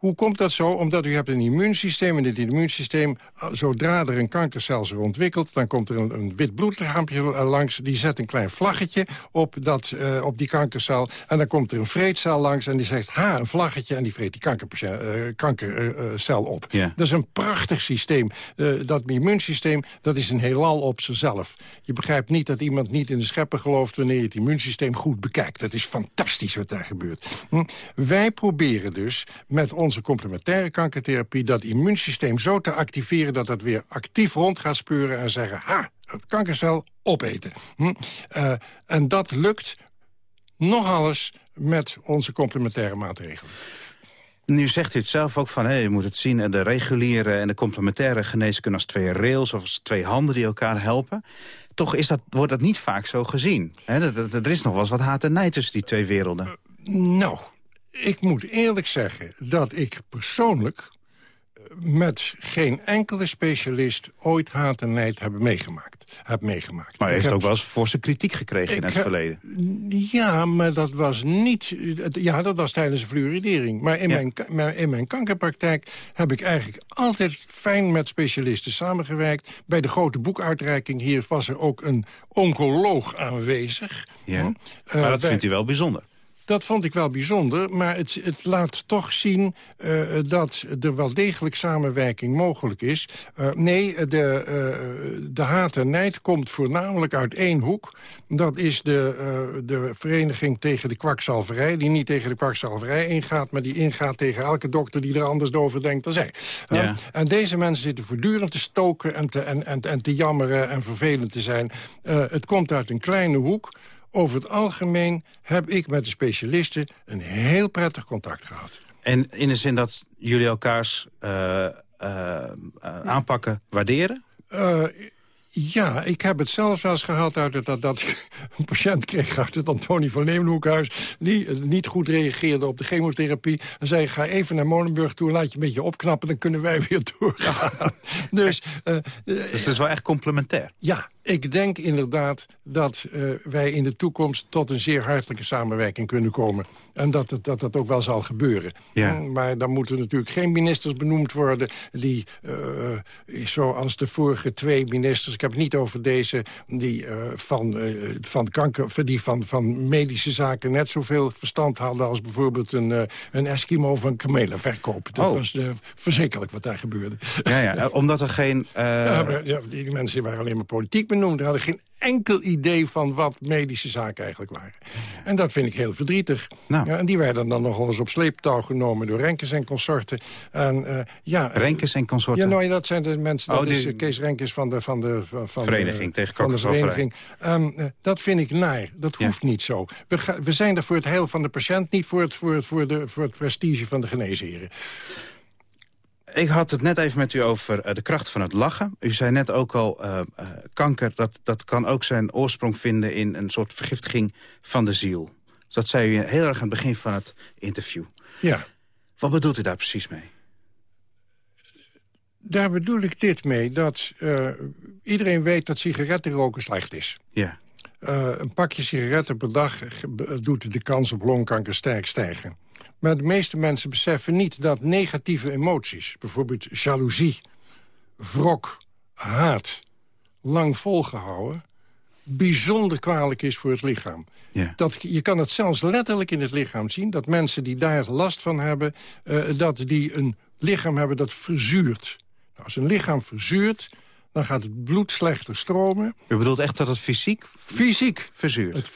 Hoe komt dat zo? Omdat u hebt een immuunsysteem en dit immuunsysteem... zodra er een kankercel zich ontwikkelt... dan komt er een, een wit bloedlichaampje langs... die zet een klein vlaggetje op, dat, uh, op die kankercel... en dan komt er een vreedcel langs en die zegt... ha, een vlaggetje en die vreet die kankercel uh, kanker, op. Ja. Dat is een prachtig systeem. Uh, dat immuunsysteem, dat is een heelal op zichzelf. Je begrijpt niet dat iemand niet in de schepper gelooft... wanneer je het immuunsysteem goed bekijkt. Dat is fantastisch wat daar gebeurt. Hm? Wij proberen dus met ons onze complementaire kankertherapie... dat immuunsysteem zo te activeren dat het weer actief rond gaat speuren... en zeggen, ha, het kankercel opeten. Hm? Uh, en dat lukt nog alles met onze complementaire maatregelen. Nu zegt u het zelf ook van, hey, je moet het zien... de reguliere en de complementaire geneeskunde als twee rails... of als twee handen die elkaar helpen. Toch is dat, wordt dat niet vaak zo gezien. He, er, er is nog wel eens wat haat en nijd tussen die twee werelden. Uh, nou, ik moet eerlijk zeggen dat ik persoonlijk met geen enkele specialist ooit haat en nijd hebben meegemaakt. Heb meegemaakt. Maar hij heeft heb, ook wel eens forse kritiek gekregen in het heb, verleden. Ja, maar dat was niet... Ja, dat was tijdens de fluoridering. Maar in, ja. mijn, in mijn kankerpraktijk heb ik eigenlijk altijd fijn met specialisten samengewerkt. Bij de grote boekuitreiking hier was er ook een oncoloog aanwezig. Ja. Hm? Uh, maar dat uh, vindt u wel bijzonder? Dat vond ik wel bijzonder. Maar het, het laat toch zien uh, dat er wel degelijk samenwerking mogelijk is. Uh, nee, de, uh, de haat en nijd komt voornamelijk uit één hoek. Dat is de, de vereniging tegen de kwakzalverij... die niet tegen de kwakzalverij ingaat... maar die ingaat tegen elke dokter die er anders over denkt dan zij. Ja. en deze mensen zitten voortdurend te stoken en te, en, en, en te jammeren... en vervelend te zijn. het komt uit een kleine hoek... Over het algemeen heb ik met de specialisten een heel prettig contact gehad. En in de zin dat jullie elkaars uh, uh, aanpakken waarderen? Ja, ik heb het zelfs wel eens gehad uit dat, dat ik [laughs] een patiënt kreeg uit het Antonie van Leeuwenhoekhuis... die niet goed reageerde op de chemotherapie. En zei, ga even naar Molenburg toe, laat je een beetje opknappen... dan kunnen wij weer [laughs] doorgaan. [laughs] dus, dus het is wel echt complementair? Ja, ik denk inderdaad dat uh, wij in de toekomst tot een zeer hartelijke samenwerking kunnen komen. En dat het, dat, dat ook wel zal gebeuren. Ja. Mm, maar dan moeten natuurlijk geen ministers benoemd worden... die, uh, zoals de vorige twee ministers... ik heb het niet over deze... die, uh, van, van, kanker, die van, van medische zaken net zoveel verstand hadden... als bijvoorbeeld een, een Eskimo van kamelenverkoop. Dat oh. was verschrikkelijk wat daar gebeurde. Ja, ja, omdat er geen... Ja, die mensen waren alleen maar politiek benoemd. Hadden geen enkel idee van wat medische zaken eigenlijk waren. En dat vind ik heel verdrietig. Nou. Ja, en die werden dan nog eens op sleeptouw genomen door Renkes en consorten. En, uh, ja, Renkes en consorten? Ja, nou, dat zijn de mensen, dat oh, is Kees Renkes van de, van de, van vereniging de, tegen van de vereniging. Um, uh, dat vind ik naar. Dat hoeft niet zo. We, we zijn er voor het heil van de patiënt, niet voor het, voor het, voor de, voor het prestige van de geneesheren. Ik had het net even met u over uh, de kracht van het lachen. U zei net ook al, uh, uh, kanker dat, dat kan ook zijn oorsprong vinden... in een soort vergiftiging van de ziel. Dus dat zei u heel erg aan het begin van het interview. Ja. Wat bedoelt u daar precies mee? Daar bedoel ik dit mee, dat iedereen weet dat sigarettenroken slecht is. Ja. een pakje sigaretten per dag doet de kans op longkanker sterk stijgen. Maar de meeste mensen beseffen niet dat negatieve emoties... bijvoorbeeld jaloezie, wrok, haat, lang volgehouden... bijzonder kwalijk is voor het lichaam. Ja. Dat, je kan het zelfs letterlijk in het lichaam zien... dat mensen die daar last van hebben... Uh, dat die een lichaam hebben dat verzuurt. Nou, als een lichaam verzuurt dan gaat het bloed slechter stromen. U bedoelt echt dat het fysiek? Fysiek. Verzuurt? Het,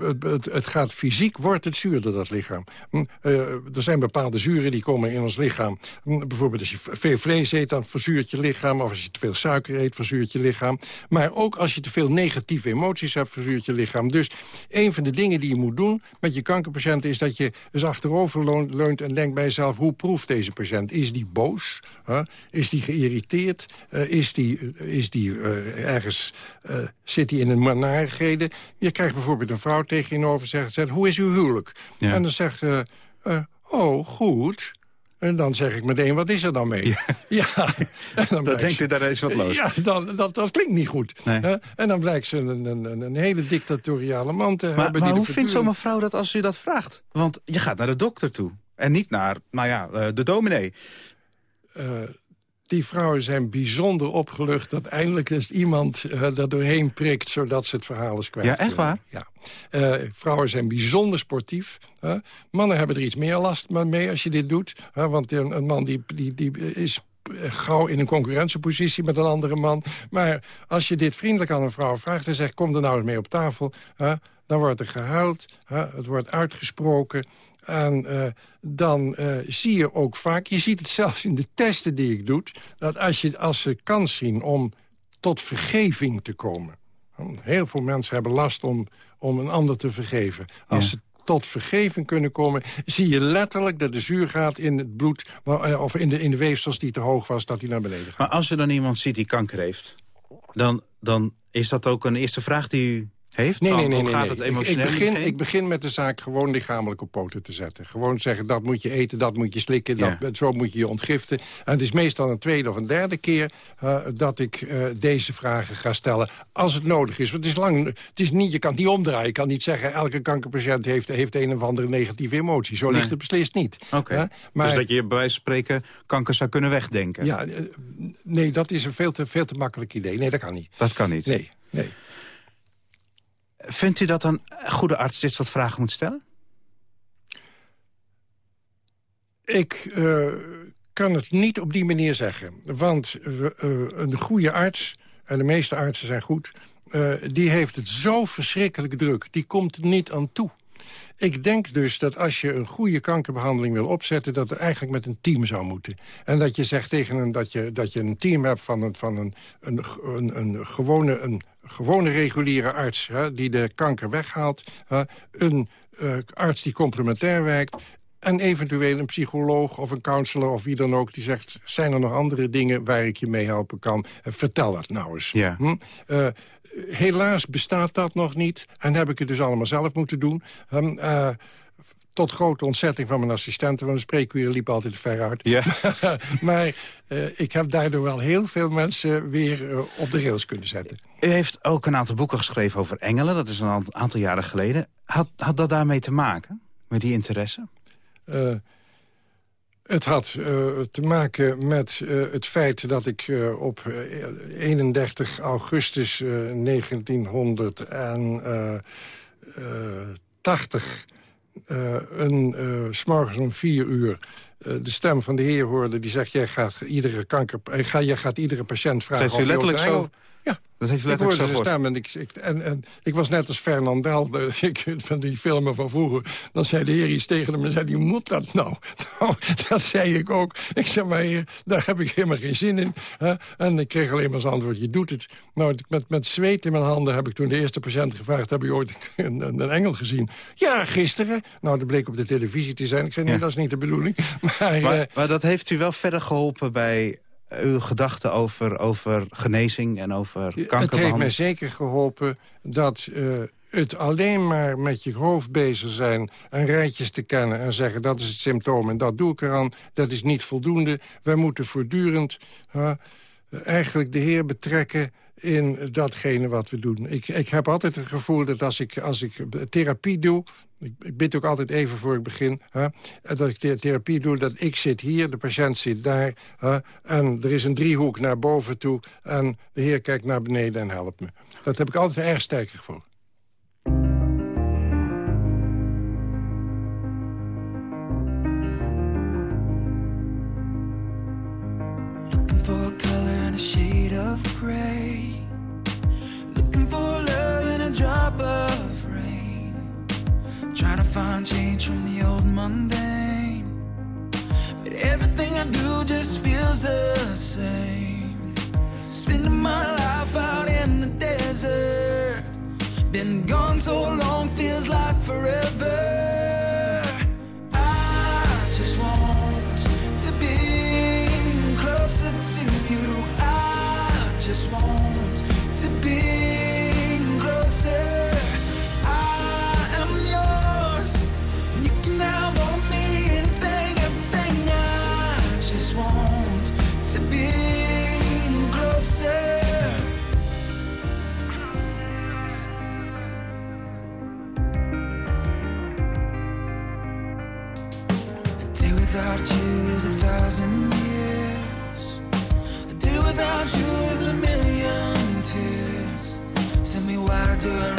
het, het, het, gaat fysiek, wordt het zuurder, dat lichaam. Uh, er zijn bepaalde zuren die komen in ons lichaam. Hm, bijvoorbeeld als je veel vlees eet, dan verzuurt je lichaam. Of als je te veel suiker eet, verzuurt je lichaam. Maar ook als je te veel negatieve emoties hebt, verzuurt je lichaam. Dus een van de dingen die je moet doen met je kankerpatiënten... is dat je eens achterover leunt en denkt bij jezelf... hoe proeft deze patiënt? Is die boos? Huh? Is die geïrriteerd? Uh, is die is die uh, ergens, uh, zit hij in een manarigheden. Je krijgt bijvoorbeeld een vrouw tegen je over zegt, zegt, hoe is uw huwelijk? En dan zegt uh, oh, goed. En dan zeg ik meteen, wat is er dan mee? Ja, [laughs] ja. dan dat denkt u, daar is wat los. Ja, dan, dat, dat klinkt niet goed. Nee. En dan blijkt ze een, een, een, hele dictatoriale man te maar, hebben. Maar hoe vindt zo'n mevrouw dat als u dat vraagt? Want je gaat naar de dokter toe. En niet naar, nou ja, de dominee die vrouwen zijn bijzonder opgelucht... dat eindelijk eens iemand uh, er doorheen prikt... zodat ze het verhaal eens kwijt Ja, echt waar? Ja. Uh, vrouwen zijn bijzonder sportief. Mannen hebben er iets meer last mee als je dit doet. want een, een, man die, die, die is gauw in een concurrentiepositie met een andere man. Maar als je dit vriendelijk aan een vrouw vraagt... en zegt, kom er nou eens mee op tafel... dan wordt er gehuild, het wordt uitgesproken... En uh, dan uh, zie je ook vaak, je ziet het zelfs in de testen die ik doe... dat als, je, als ze kans zien om tot vergeving te komen... heel veel mensen hebben last om, om een ander te vergeven. Als ze tot vergeving kunnen komen... zie je letterlijk dat de zuurgraad in het bloed... Eh, of in de, in de weefsels die te hoog was, dat die naar beneden gaat. Maar als je dan iemand ziet die kanker heeft... dan, dan is dat ook een eerste vraag die u heeft? Nee, nee, nee. Hoe gaat het emotioneel? Ik, ik, begin, ik begin met de zaak gewoon lichamelijk op poten te zetten. Gewoon zeggen, dat moet je eten, dat moet je slikken, dat, zo moet je je ontgiften. En het is meestal een tweede of een derde keer uh, dat ik uh, deze vragen ga stellen. Als het nodig is. Want het is lang, het is niet, je kan het niet omdraaien. Je kan niet zeggen, elke kankerpatiënt heeft, heeft een of andere negatieve emotie. Zo ligt het beslist niet. Oké. Dus dat je bij wijze van spreken kanker zou kunnen wegdenken? Ja, uh, nee, dat is een veel te, veel te makkelijk idee. Nee, dat kan niet. Dat kan niet? Nee, nee. Vindt u dat een goede arts dit soort vragen moet stellen? Ik uh, kan het niet op die manier zeggen. Want uh, een goede arts, en de meeste artsen zijn goed... die heeft het zo verschrikkelijk druk. Die komt niet aan toe. Ik denk dus dat als je een goede kankerbehandeling wil opzetten... dat er eigenlijk met een team zou moeten. En dat je zegt tegen een, dat, je, dat je een team hebt van een, van een, een, een gewone, een gewone reguliere arts... Hè, die de kanker weghaalt. Hè, een uh, arts die complementair werkt en eventueel een psycholoog of een counselor of wie dan ook... die zegt, zijn er nog andere dingen waar ik je mee helpen kan? Uh, vertel dat nou eens. Ja. Hm? Uh, helaas bestaat dat nog niet. En heb ik het dus allemaal zelf moeten doen. Um, uh, tot grote ontzetting van mijn assistenten. Want de spreekuur liep altijd ver uit. Ja. [laughs] maar uh, ik heb daardoor wel heel veel mensen weer uh, op de rails kunnen zetten. U heeft ook een aantal boeken geschreven over engelen. Dat is een aantal jaren geleden. Had, had dat daarmee te maken? Met die interesse? Uh, het had te maken met het feit dat ik op 31 augustus 1980... een, s'morgens om vier uur de stem van de heer hoorde... die zegt, jij gaat iedere, kanker, jij gaat iedere patiënt vragen... Zijn u letterlijk zo? Ja, dat heeft ik hoorde zijn stem en ik, ik, en, en ik was net als Fernandel, de, ik, [laughs] van die filmen van vroeger. Dan zei de heer iets tegen hem en zei, die moet dat nou? [laughs] nou? Dat zei ik ook. Ik zei, maar heer, daar heb ik helemaal geen zin in. Hè? En ik kreeg alleen maar als antwoord, je doet het. Nou, met, met zweet in mijn handen heb ik toen de eerste patiënt gevraagd... heb je ooit [laughs] een, een, een engel gezien? Ja, gisteren. Nou, dat bleek op de televisie te zijn. Ik zei, nee, ja. dat is niet de bedoeling. Maar, maar, uh, maar dat heeft u wel verder geholpen bij uw gedachten over, over genezing en over kankerbehandeling? Het heeft mij zeker geholpen dat uh, het alleen maar met je hoofd bezig zijn... en rijtjes te kennen en zeggen dat is het symptoom en dat doe ik eraan... dat is niet voldoende. Wij moeten voortdurend uh, eigenlijk de Heer betrekken in datgene wat we doen. Ik, ik heb altijd het gevoel dat als ik, als ik therapie doe... Ik, bid ook altijd even voor ik begin... Hè, dat ik de therapie doe, dat ik zit hier, de patiënt zit daar... Hè, en er is een driehoek naar boven toe... en de heer kijkt naar beneden en helpt me. Dat heb ik altijd erg sterk gevoeld. For color and a shade of gray To change from the old mundane. But everything I do just feels the same. Spending my life out in the desert. Been gone so long, feels like forever a thousand years. A day without you is a million tears. Tell me why do I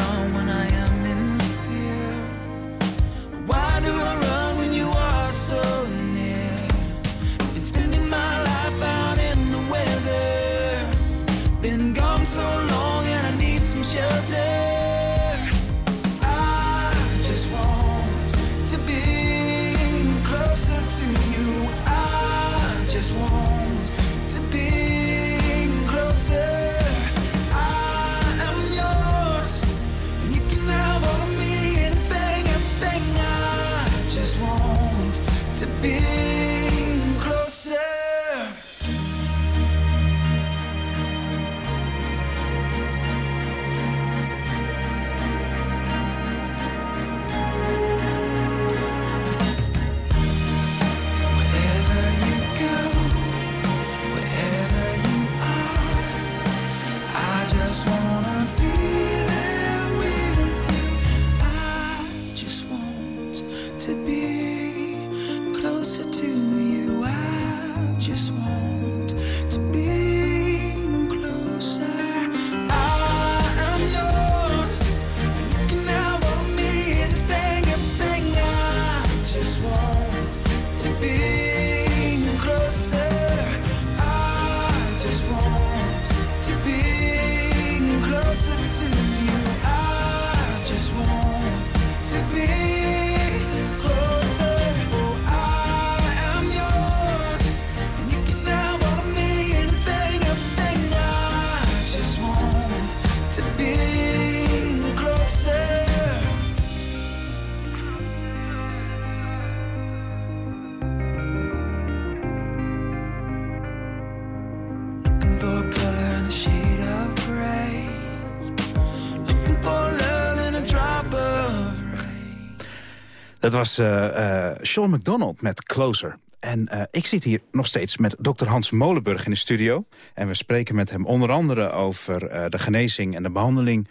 Dat was uh, Sean McDonald met Closer. En uh, ik zit hier nog steeds met dokter Hans Molenburg in de studio. En we spreken met hem onder andere over de genezing en de behandeling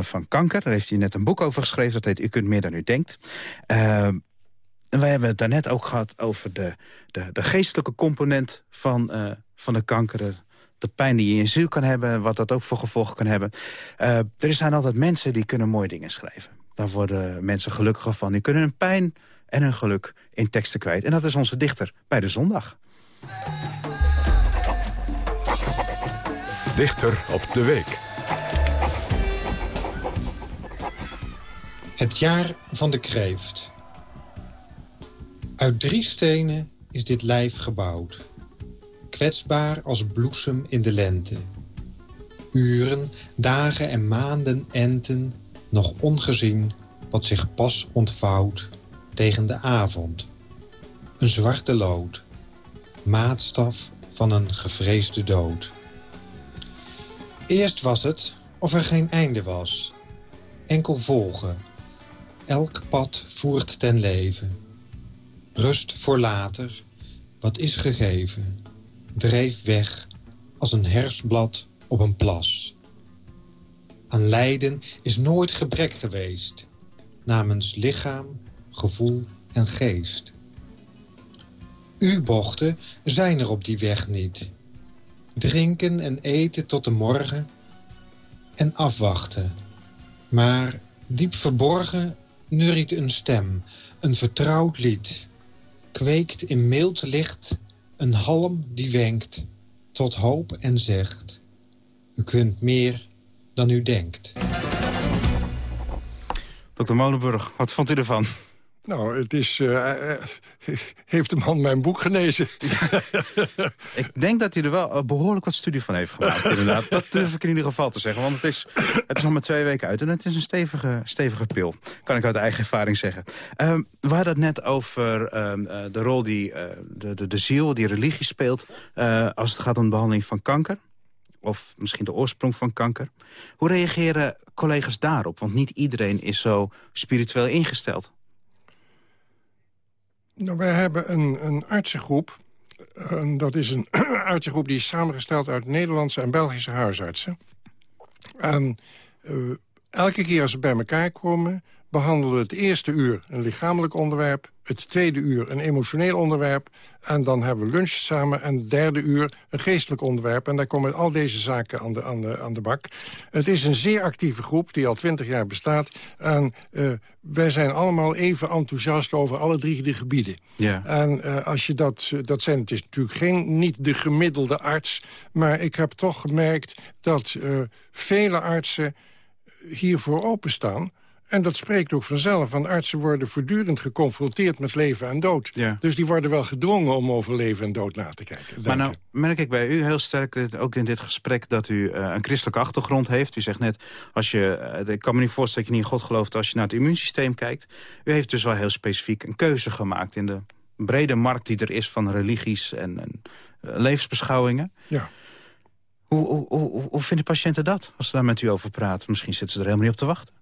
van kanker. Daar heeft hij net een boek over geschreven. Dat heet U kunt meer dan u denkt. en wij hebben het daarnet ook gehad over de, de, de geestelijke component van, van de kanker. De, pijn die je in ziel kan hebben, wat dat ook voor gevolgen kan hebben. er zijn altijd mensen die kunnen mooie dingen schrijven. Daar worden mensen gelukkiger van. Die kunnen hun pijn en hun geluk in teksten kwijt. En dat is onze dichter bij de zondag. Dichter op de week. Het jaar van de kreeft. Uit drie stenen is dit lijf gebouwd. Kwetsbaar als bloesem in de lente. Uren, dagen en maanden enten, nog ongezien wat zich pas ontvouwt tegen de avond. Een zwarte lood, maatstaf van een gevreesde dood. Eerst was het of er geen einde was. Enkel volgen. Elk pad voert ten leven. Rust voor later, wat is gegeven. Dreef weg als een herfstblad op een plas. Aan lijden is nooit gebrek geweest. Namens lichaam gevoel en geest. U-bochten zijn er op die weg niet. Drinken en eten tot de morgen en afwachten. Maar diep verborgen neuriet een stem, een vertrouwd lied. Kweekt in mild licht een halm die wenkt tot hoop en zegt... U kunt meer dan u denkt. Dr. Molenburg, wat vond u ervan? Nou, het is... Uh, [laughs] heeft de man mijn boek genezen? [laughs] ik denk dat hij er wel behoorlijk wat studie van heeft gemaakt, [laughs] inderdaad. Dat durf ik in ieder geval te zeggen. Want het is, het is nog maar twee weken uit en het is een stevige, stevige pil. Kan ik uit eigen ervaring zeggen. Um, we hadden het net over um, uh, de rol die uh, de, de, de ziel, die religie speelt... als het gaat om de behandeling van kanker of misschien de oorsprong van kanker. Hoe reageren collega's daarop? Want niet iedereen is zo spiritueel ingesteld. Nou, wij hebben een, een artsengroep. En dat is een [clears throat] artsengroep die is samengesteld uit Nederlandse en Belgische huisartsen. En uh, elke keer als ze bij elkaar komen behandelen we het eerste uur een lichamelijk onderwerp... het tweede uur een emotioneel onderwerp... en dan hebben we lunch samen en het derde uur een geestelijk onderwerp. En daar komen al deze zaken aan de, aan de, aan de bak. Het is een zeer actieve groep die al twintig jaar bestaat. En uh, wij zijn allemaal even enthousiast over alle drie de gebieden. Ja. En uh, als je dat, dat zijn, het is natuurlijk geen, niet de gemiddelde arts... maar ik heb toch gemerkt dat uh, vele artsen hiervoor openstaan... En dat spreekt ook vanzelf, want artsen worden voortdurend geconfronteerd met leven en dood. Ja. Dus die worden wel gedwongen om over leven en dood na te kijken. Maar nou merk ik bij u heel sterk, ook in dit gesprek, dat u uh, een christelijke achtergrond heeft. U zegt net, als je, uh, ik kan me niet voorstellen dat je niet in God gelooft als je naar het immuunsysteem kijkt. U heeft dus wel heel specifiek een keuze gemaakt in de brede markt die er is van religies en, en uh, levensbeschouwingen. Ja. Hoe, hoe, hoe, hoe vinden patiënten dat, als ze daar met u over praten? Misschien zitten ze er helemaal niet op te wachten.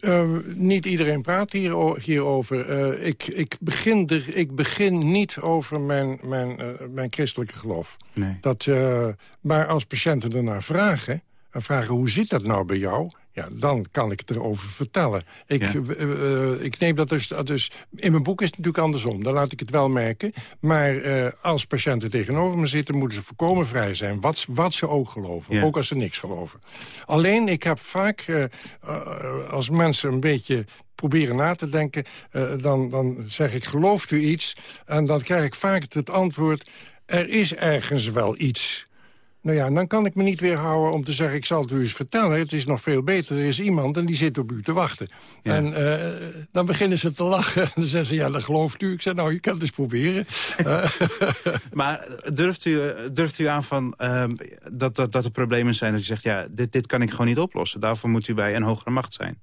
Uh, niet iedereen praat hier, hierover. Uh, ik, ik, begin er, ik begin niet over mijn, mijn, uh, mijn christelijke geloof. Nee. Dat, maar als patiënten ernaar vragen... en vragen hoe zit dat nou bij jou... Ja, dan kan ik het erover vertellen. Ik, Ja. uh, ik neem dat dus, dus... In mijn boek is het natuurlijk andersom, dan laat ik het wel merken. Maar uh, als patiënten tegenover me zitten... moeten ze volkomen vrij zijn, wat, wat ze ook geloven. Ja. Ook als ze niks geloven. Alleen, ik heb vaak, uh, als mensen een beetje proberen na te denken... Dan, dan zeg ik, gelooft u iets? En dan krijg ik vaak het antwoord... er is ergens wel iets... Nou ja, dan kan ik me niet weerhouden om te zeggen... ik zal het u eens vertellen, het is nog veel beter. Er is iemand en die zit op u te wachten. Ja. En uh, dan beginnen ze te lachen. En [laughs] dan zeggen ze, ja, dat gelooft u. Ik zeg, nou, je kan het eens proberen. [laughs] [laughs] maar durft u, durft u aan van, uh, dat, dat, dat er problemen zijn... dat u zegt, ja, dit, dit kan ik gewoon niet oplossen. Daarvoor moet u bij een hogere macht zijn.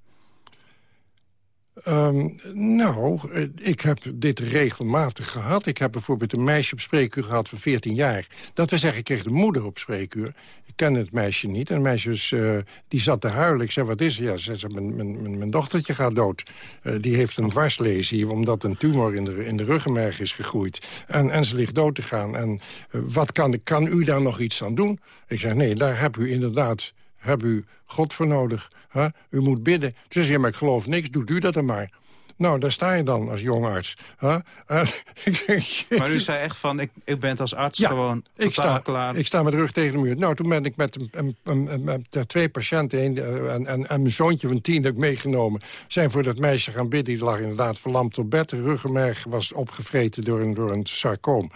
Ehm, nou, eh, ik heb dit regelmatig gehad. Ik heb bijvoorbeeld een meisje op spreekuur gehad van 14 jaar. Dat we zeggen, ik kreeg de moeder op spreekuur. Ik ken het meisje niet. En het meisje eh, die zat te huilen. Ik zei, wat is er? Ja, ze zei, mijn, mijn, mijn dochtertje gaat dood. Eh, die heeft een dwarslesie, omdat een tumor in de, in de ruggenmerg is gegroeid. En, en ze ligt dood te gaan. En wat kan, kan u daar nog iets aan doen? Ik zei, nee, daar heb u inderdaad heb u God voor nodig. Hè? U moet bidden. Toen zei maar ik geloof niks, doet u dat dan maar. Nou, daar sta je dan als jongarts. Huh? [laughs] maar u zei echt van, ik, ik ben als arts gewoon ik sta, klaar. Ik sta met de rug tegen de muur. Nou, toen ben ik met een, een, een, twee patiënten een, eh, en, en, en, mijn zoontje van tien heb ik meegenomen. Zijn voor dat meisje gaan bidden. Die lag inderdaad verlamd op bed. De ruggenmerg was opgevreten door een, door een sarcoom.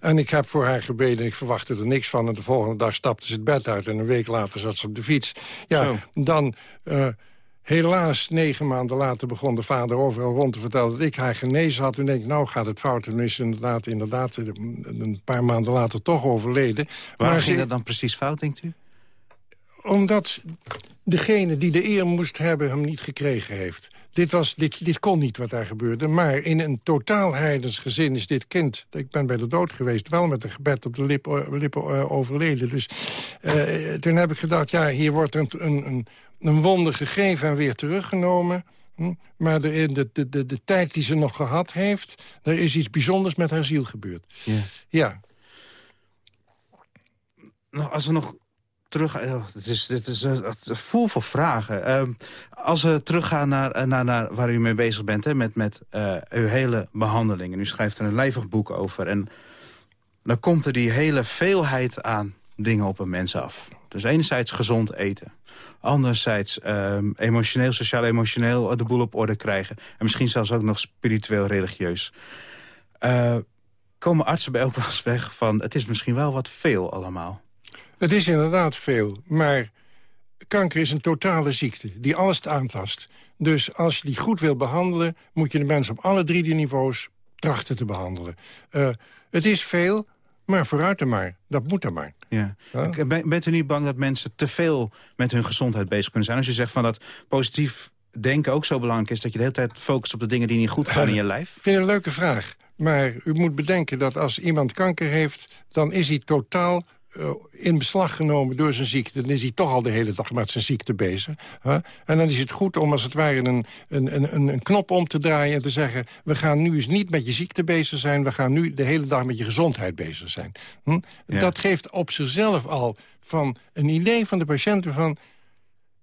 En ik heb voor haar gebeden, ik verwachtte er niks van. En de volgende dag stapte ze het bed uit en een week later zat ze op de fiets. Ja, dan... Uh, Helaas, negen maanden later begon de vader overal rond te vertellen... dat ik haar genezen had. Toen denk ik, nou gaat het fout. En is inderdaad, inderdaad een paar maanden later toch overleden. Waarom maar ging dat dan precies fout, denkt u? Omdat degene die de eer moest hebben hem niet gekregen heeft. Dit, was, dit, dit kon niet wat daar gebeurde. Maar in een totaal heidens gezin is dit kind... ik ben bij de dood geweest, wel met een gebed op de lippen, lippen uh, overleden. Dus uh, toen heb ik gedacht, ja, hier wordt een, een, een wonder gegeven en weer teruggenomen... Hm? Maar de, de, de, de, de tijd die ze nog gehad heeft... er is iets bijzonders met haar ziel gebeurd. Ja. ja. Nog, als we nog terug... Oh, het is, dit is uh, vol voor vragen. Uh, als we teruggaan naar, eh, naar, naar waar u mee bezig bent... Hè, met, met uw hele behandeling. En u schrijft er een lijvig boek over. En dan komt er die hele veelheid aan dingen op een mens af. Dus enerzijds gezond eten. Anderzijds um, emotioneel, sociaal-emotioneel de boel op orde krijgen. En misschien zelfs ook nog spiritueel-religieus. Komen artsen bij ook wel eens weg van... het is misschien wel wat veel allemaal. Het is inderdaad veel, maar kanker is een totale ziekte die alles aantast. Dus als je die goed wil behandelen... moet je de mensen op alle drie die niveaus trachten te behandelen. Uh, het is veel, maar vooruit er maar. Dat moet er maar. Ja. ja? bent u niet bang dat mensen te veel met hun gezondheid bezig kunnen zijn? Als je zegt van dat positief denken ook zo belangrijk is... dat je de hele tijd focust op de dingen die niet goed gaan in je [laughs] lijf? Ik vind het een leuke vraag. Maar u moet bedenken dat als iemand kanker heeft... dan is hij totaal in beslag genomen door zijn ziekte... dan is hij toch al de hele dag met zijn ziekte bezig. Hè? En dan is het goed om als het ware een, een, een, een knop om te draaien... en te zeggen, we gaan nu eens niet met je ziekte bezig zijn... we gaan nu de hele dag met je gezondheid bezig zijn. Hm? Dat geeft op zichzelf al van een idee van de patiënten van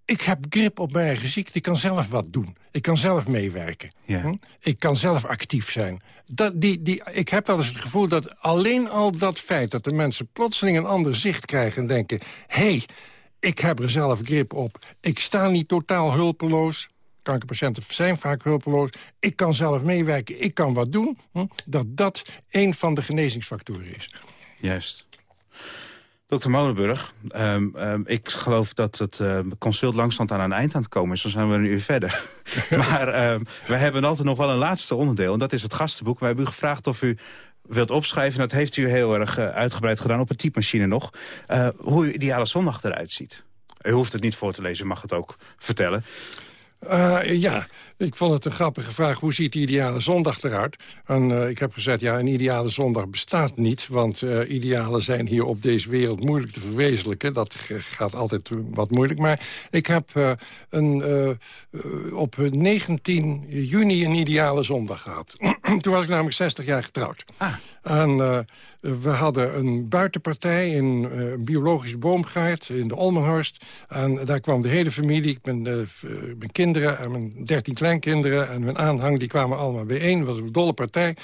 ik heb grip op mijn eigen ziekte. Ik kan zelf wat doen. Ik kan zelf meewerken. Hm? Ik kan zelf actief zijn. Dat, die, die, ik heb wel eens het gevoel dat alleen al dat feit... dat de mensen plotseling een ander zicht krijgen en denken... hé, hey, ik heb er zelf grip op. Ik sta niet totaal hulpeloos. Kankerpatiënten zijn vaak hulpeloos. Ik kan zelf meewerken. Ik kan wat doen. Hm? Dat dat een van de genezingsfactoren is. Juist. Dr. Molenburg, um, um, ik geloof dat het uh, consult langstand aan een eind aan het komen is. Dan zijn we een uur verder. [laughs] maar we hebben altijd nog wel een laatste onderdeel. En dat is het gastenboek. We hebben u gevraagd of u wilt opschrijven. Dat heeft u heel erg uh, uitgebreid gedaan op een typemachine nog. Uh, hoe uw ideale zondag eruit ziet. U hoeft het niet voor te lezen, u mag het ook vertellen. Uh, ja, ik vond het een grappige vraag. Hoe ziet de ideale zondag eruit? En uh, ik heb gezegd, ja, een ideale zondag bestaat niet. Want uh, idealen zijn hier op deze wereld moeilijk te verwezenlijken. Dat gaat altijd wat moeilijk. Maar ik heb een, op 19 juni een ideale zondag gehad. [clears throat] Toen was ik namelijk 60 jaar getrouwd. Ah. En we hadden een buitenpartij in een biologische boomgaard in de Olmenhorst. En daar kwam de hele familie, ik ben, mijn kinderen en mijn 13 kleinkinderen en hun aanhang... die kwamen allemaal bijeen. Was een dolle partij.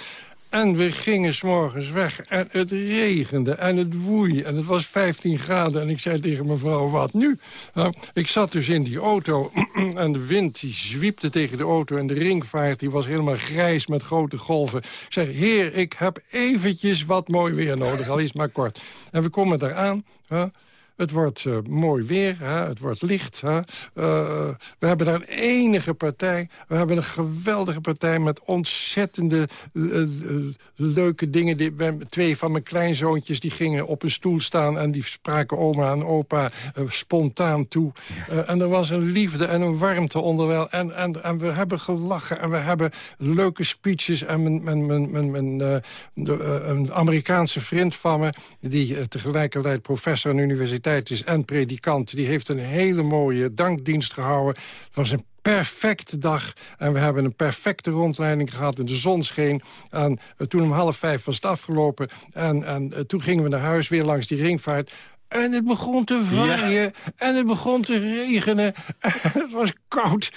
En we gingen s'morgens weg en het regende en het woei en het was 15 graden. En ik zei tegen mevrouw, wat nu? ik zat dus in die auto [clears throat] en de wind die zwiepte tegen de auto... en de ringvaart die was helemaal grijs met grote golven. Ik zeg, heer, ik heb eventjes wat mooi weer nodig, al is maar kort. En we komen daar aan... Het wordt uh, mooi weer, hè? het wordt licht. Hè? Uh, we hebben daar een enige partij. We hebben een geweldige partij met ontzettende uh, leuke dingen. Die, twee van mijn kleinzoontjes die gingen op een stoel staan... en die spraken oma en opa spontaan toe. en er was een liefde en een warmte onderwijl. En, en, en we hebben gelachen en we hebben leuke speeches. En mijn, mijn, mijn, mijn, mijn de, een Amerikaanse vriend van me... die tegelijkertijd professor aan de universiteit is en predikant... die heeft een hele mooie dankdienst gehouden. Het was een perfecte dag. En we hebben een perfecte rondleiding gehad. in de zon scheen. En toen om half vijf was het afgelopen. En, en uh, toen gingen we naar huis weer langs die ringvaart. En het begon te waaien. En het begon te regenen. [laughs] En het was koud.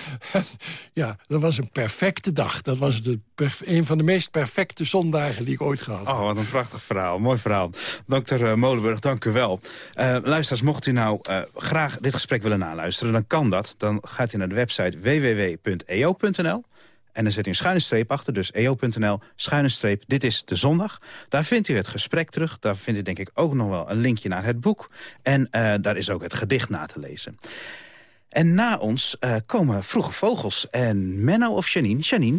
ja, dat was een perfecte dag. Dat was de een van de meest perfecte zondagen die ik ooit gehad heb. Oh, wat een prachtig verhaal. Mooi verhaal. Dokter uh, Molenburg, dank u wel. Uh, luisteraars, mocht u nou uh, graag dit gesprek willen naluisteren... dan kan dat. Dan gaat u naar de website www.eo.nl. En dan zet u een schuine streep achter, dus eo.nl, schuine streep, dit is de zondag. Daar vindt u het gesprek terug. Daar vindt u denk ik ook nog wel een linkje naar het boek. En uh, daar is ook het gedicht na te lezen. En na ons uh, komen Vroege Vogels en Menno of Janine. Janine,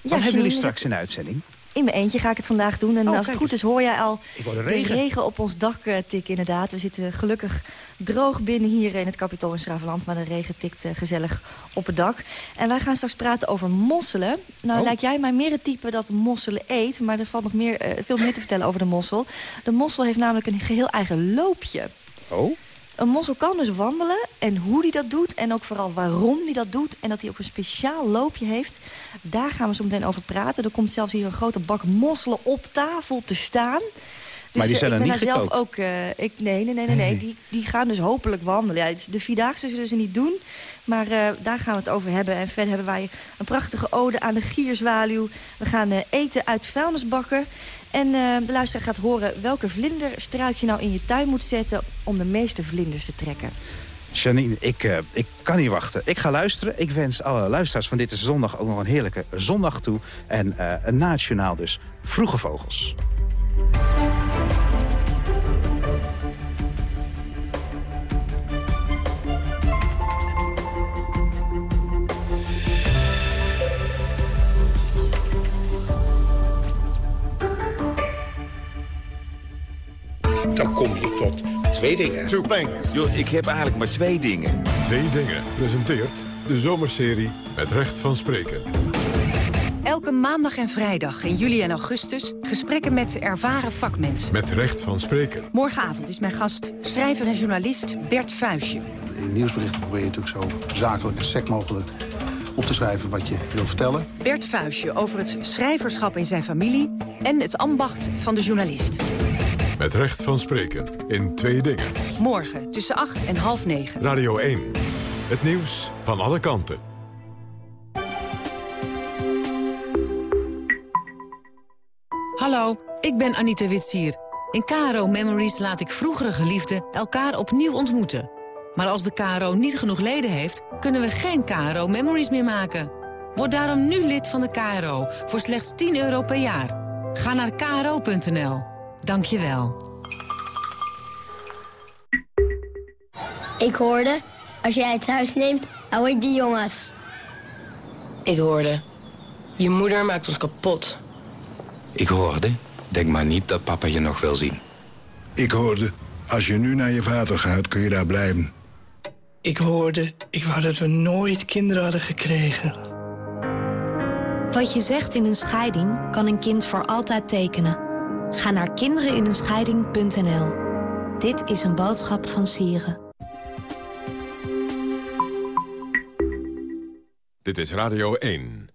wat ja, hebben jullie straks in de uitzending? In mijn eentje ga ik het vandaag doen. En oh, als het goed is hoor jij al de regen. de regen op ons dak uh, tikken inderdaad. We zitten gelukkig droog binnen hier in het kapitool in Schravenland. Maar de regen tikt uh, gezellig op het dak. En wij gaan straks praten over mosselen. Nou oh. lijkt jij mij meer het type dat mosselen eet. Maar er valt nog meer, uh, veel meer te vertellen over de mossel. De mossel heeft namelijk een geheel eigen loopje. Oh? Een mossel kan dus wandelen en hoe die dat doet... en ook vooral waarom die dat doet en dat hij ook een speciaal loopje heeft... daar gaan we zo meteen over praten. Er komt zelfs hier een grote bak mosselen op tafel te staan... Dus, maar die zijn ik ben daar zelf gekookt. ook. Uh, ik, nee, nee, nee, nee, nee. Die, die gaan dus hopelijk wandelen. Ja, de Vierdaagse zullen ze niet doen. Maar uh, daar gaan we het over hebben. En verder hebben wij een prachtige ode aan de gierzwaluw. We gaan eten uit vuilnisbakken. En de luisteraar gaat horen welke vlinderstruik je nou in je tuin moet zetten... om de meeste vlinders te trekken. Janine, ik, uh, ik kan niet wachten. Ik ga luisteren. Ik wens alle luisteraars van Dit is Zondag ook nog een heerlijke zondag toe. En uh, een nationaal dus Vroege Vogels. Twee dingen. Two things. Yo, ik heb eigenlijk maar twee dingen. Twee dingen presenteert de zomerserie Het Recht van Spreken. Elke maandag en vrijdag in juli en augustus gesprekken met ervaren vakmensen. Met Recht van Spreken. Morgenavond is mijn gast schrijver en journalist Bert Fuisje. In nieuwsberichten probeer je natuurlijk zo zakelijk en sec mogelijk op te schrijven wat je wil vertellen. Bert Fuisje over het schrijverschap in zijn familie en het ambacht van de journalist. Met recht van spreken in twee dingen. Morgen tussen 8 en half 9. Radio 1. Het nieuws van alle kanten. Hallo, ik ben Anita Witsier. In KRO Memories laat ik vroegere geliefden elkaar opnieuw ontmoeten. Maar als de KRO niet genoeg leden heeft, kunnen we geen KRO Memories meer maken. Word daarom nu lid van de KRO voor slechts 10 euro per jaar. Ga naar kro.nl. Dank je wel. Ik hoorde, als jij het huis neemt, hou ik die jongens. Ik hoorde, je moeder maakt ons kapot. Ik hoorde, denk maar niet dat papa je nog wil zien. Ik hoorde, als je nu naar je vader gaat, kun je daar blijven. Ik hoorde, ik wou dat we nooit kinderen hadden gekregen. Wat je zegt in een scheiding, kan een kind voor altijd tekenen. Ga naar kindereninenscheiding.nl. Dit is een boodschap van Sieren. Dit is Radio 1.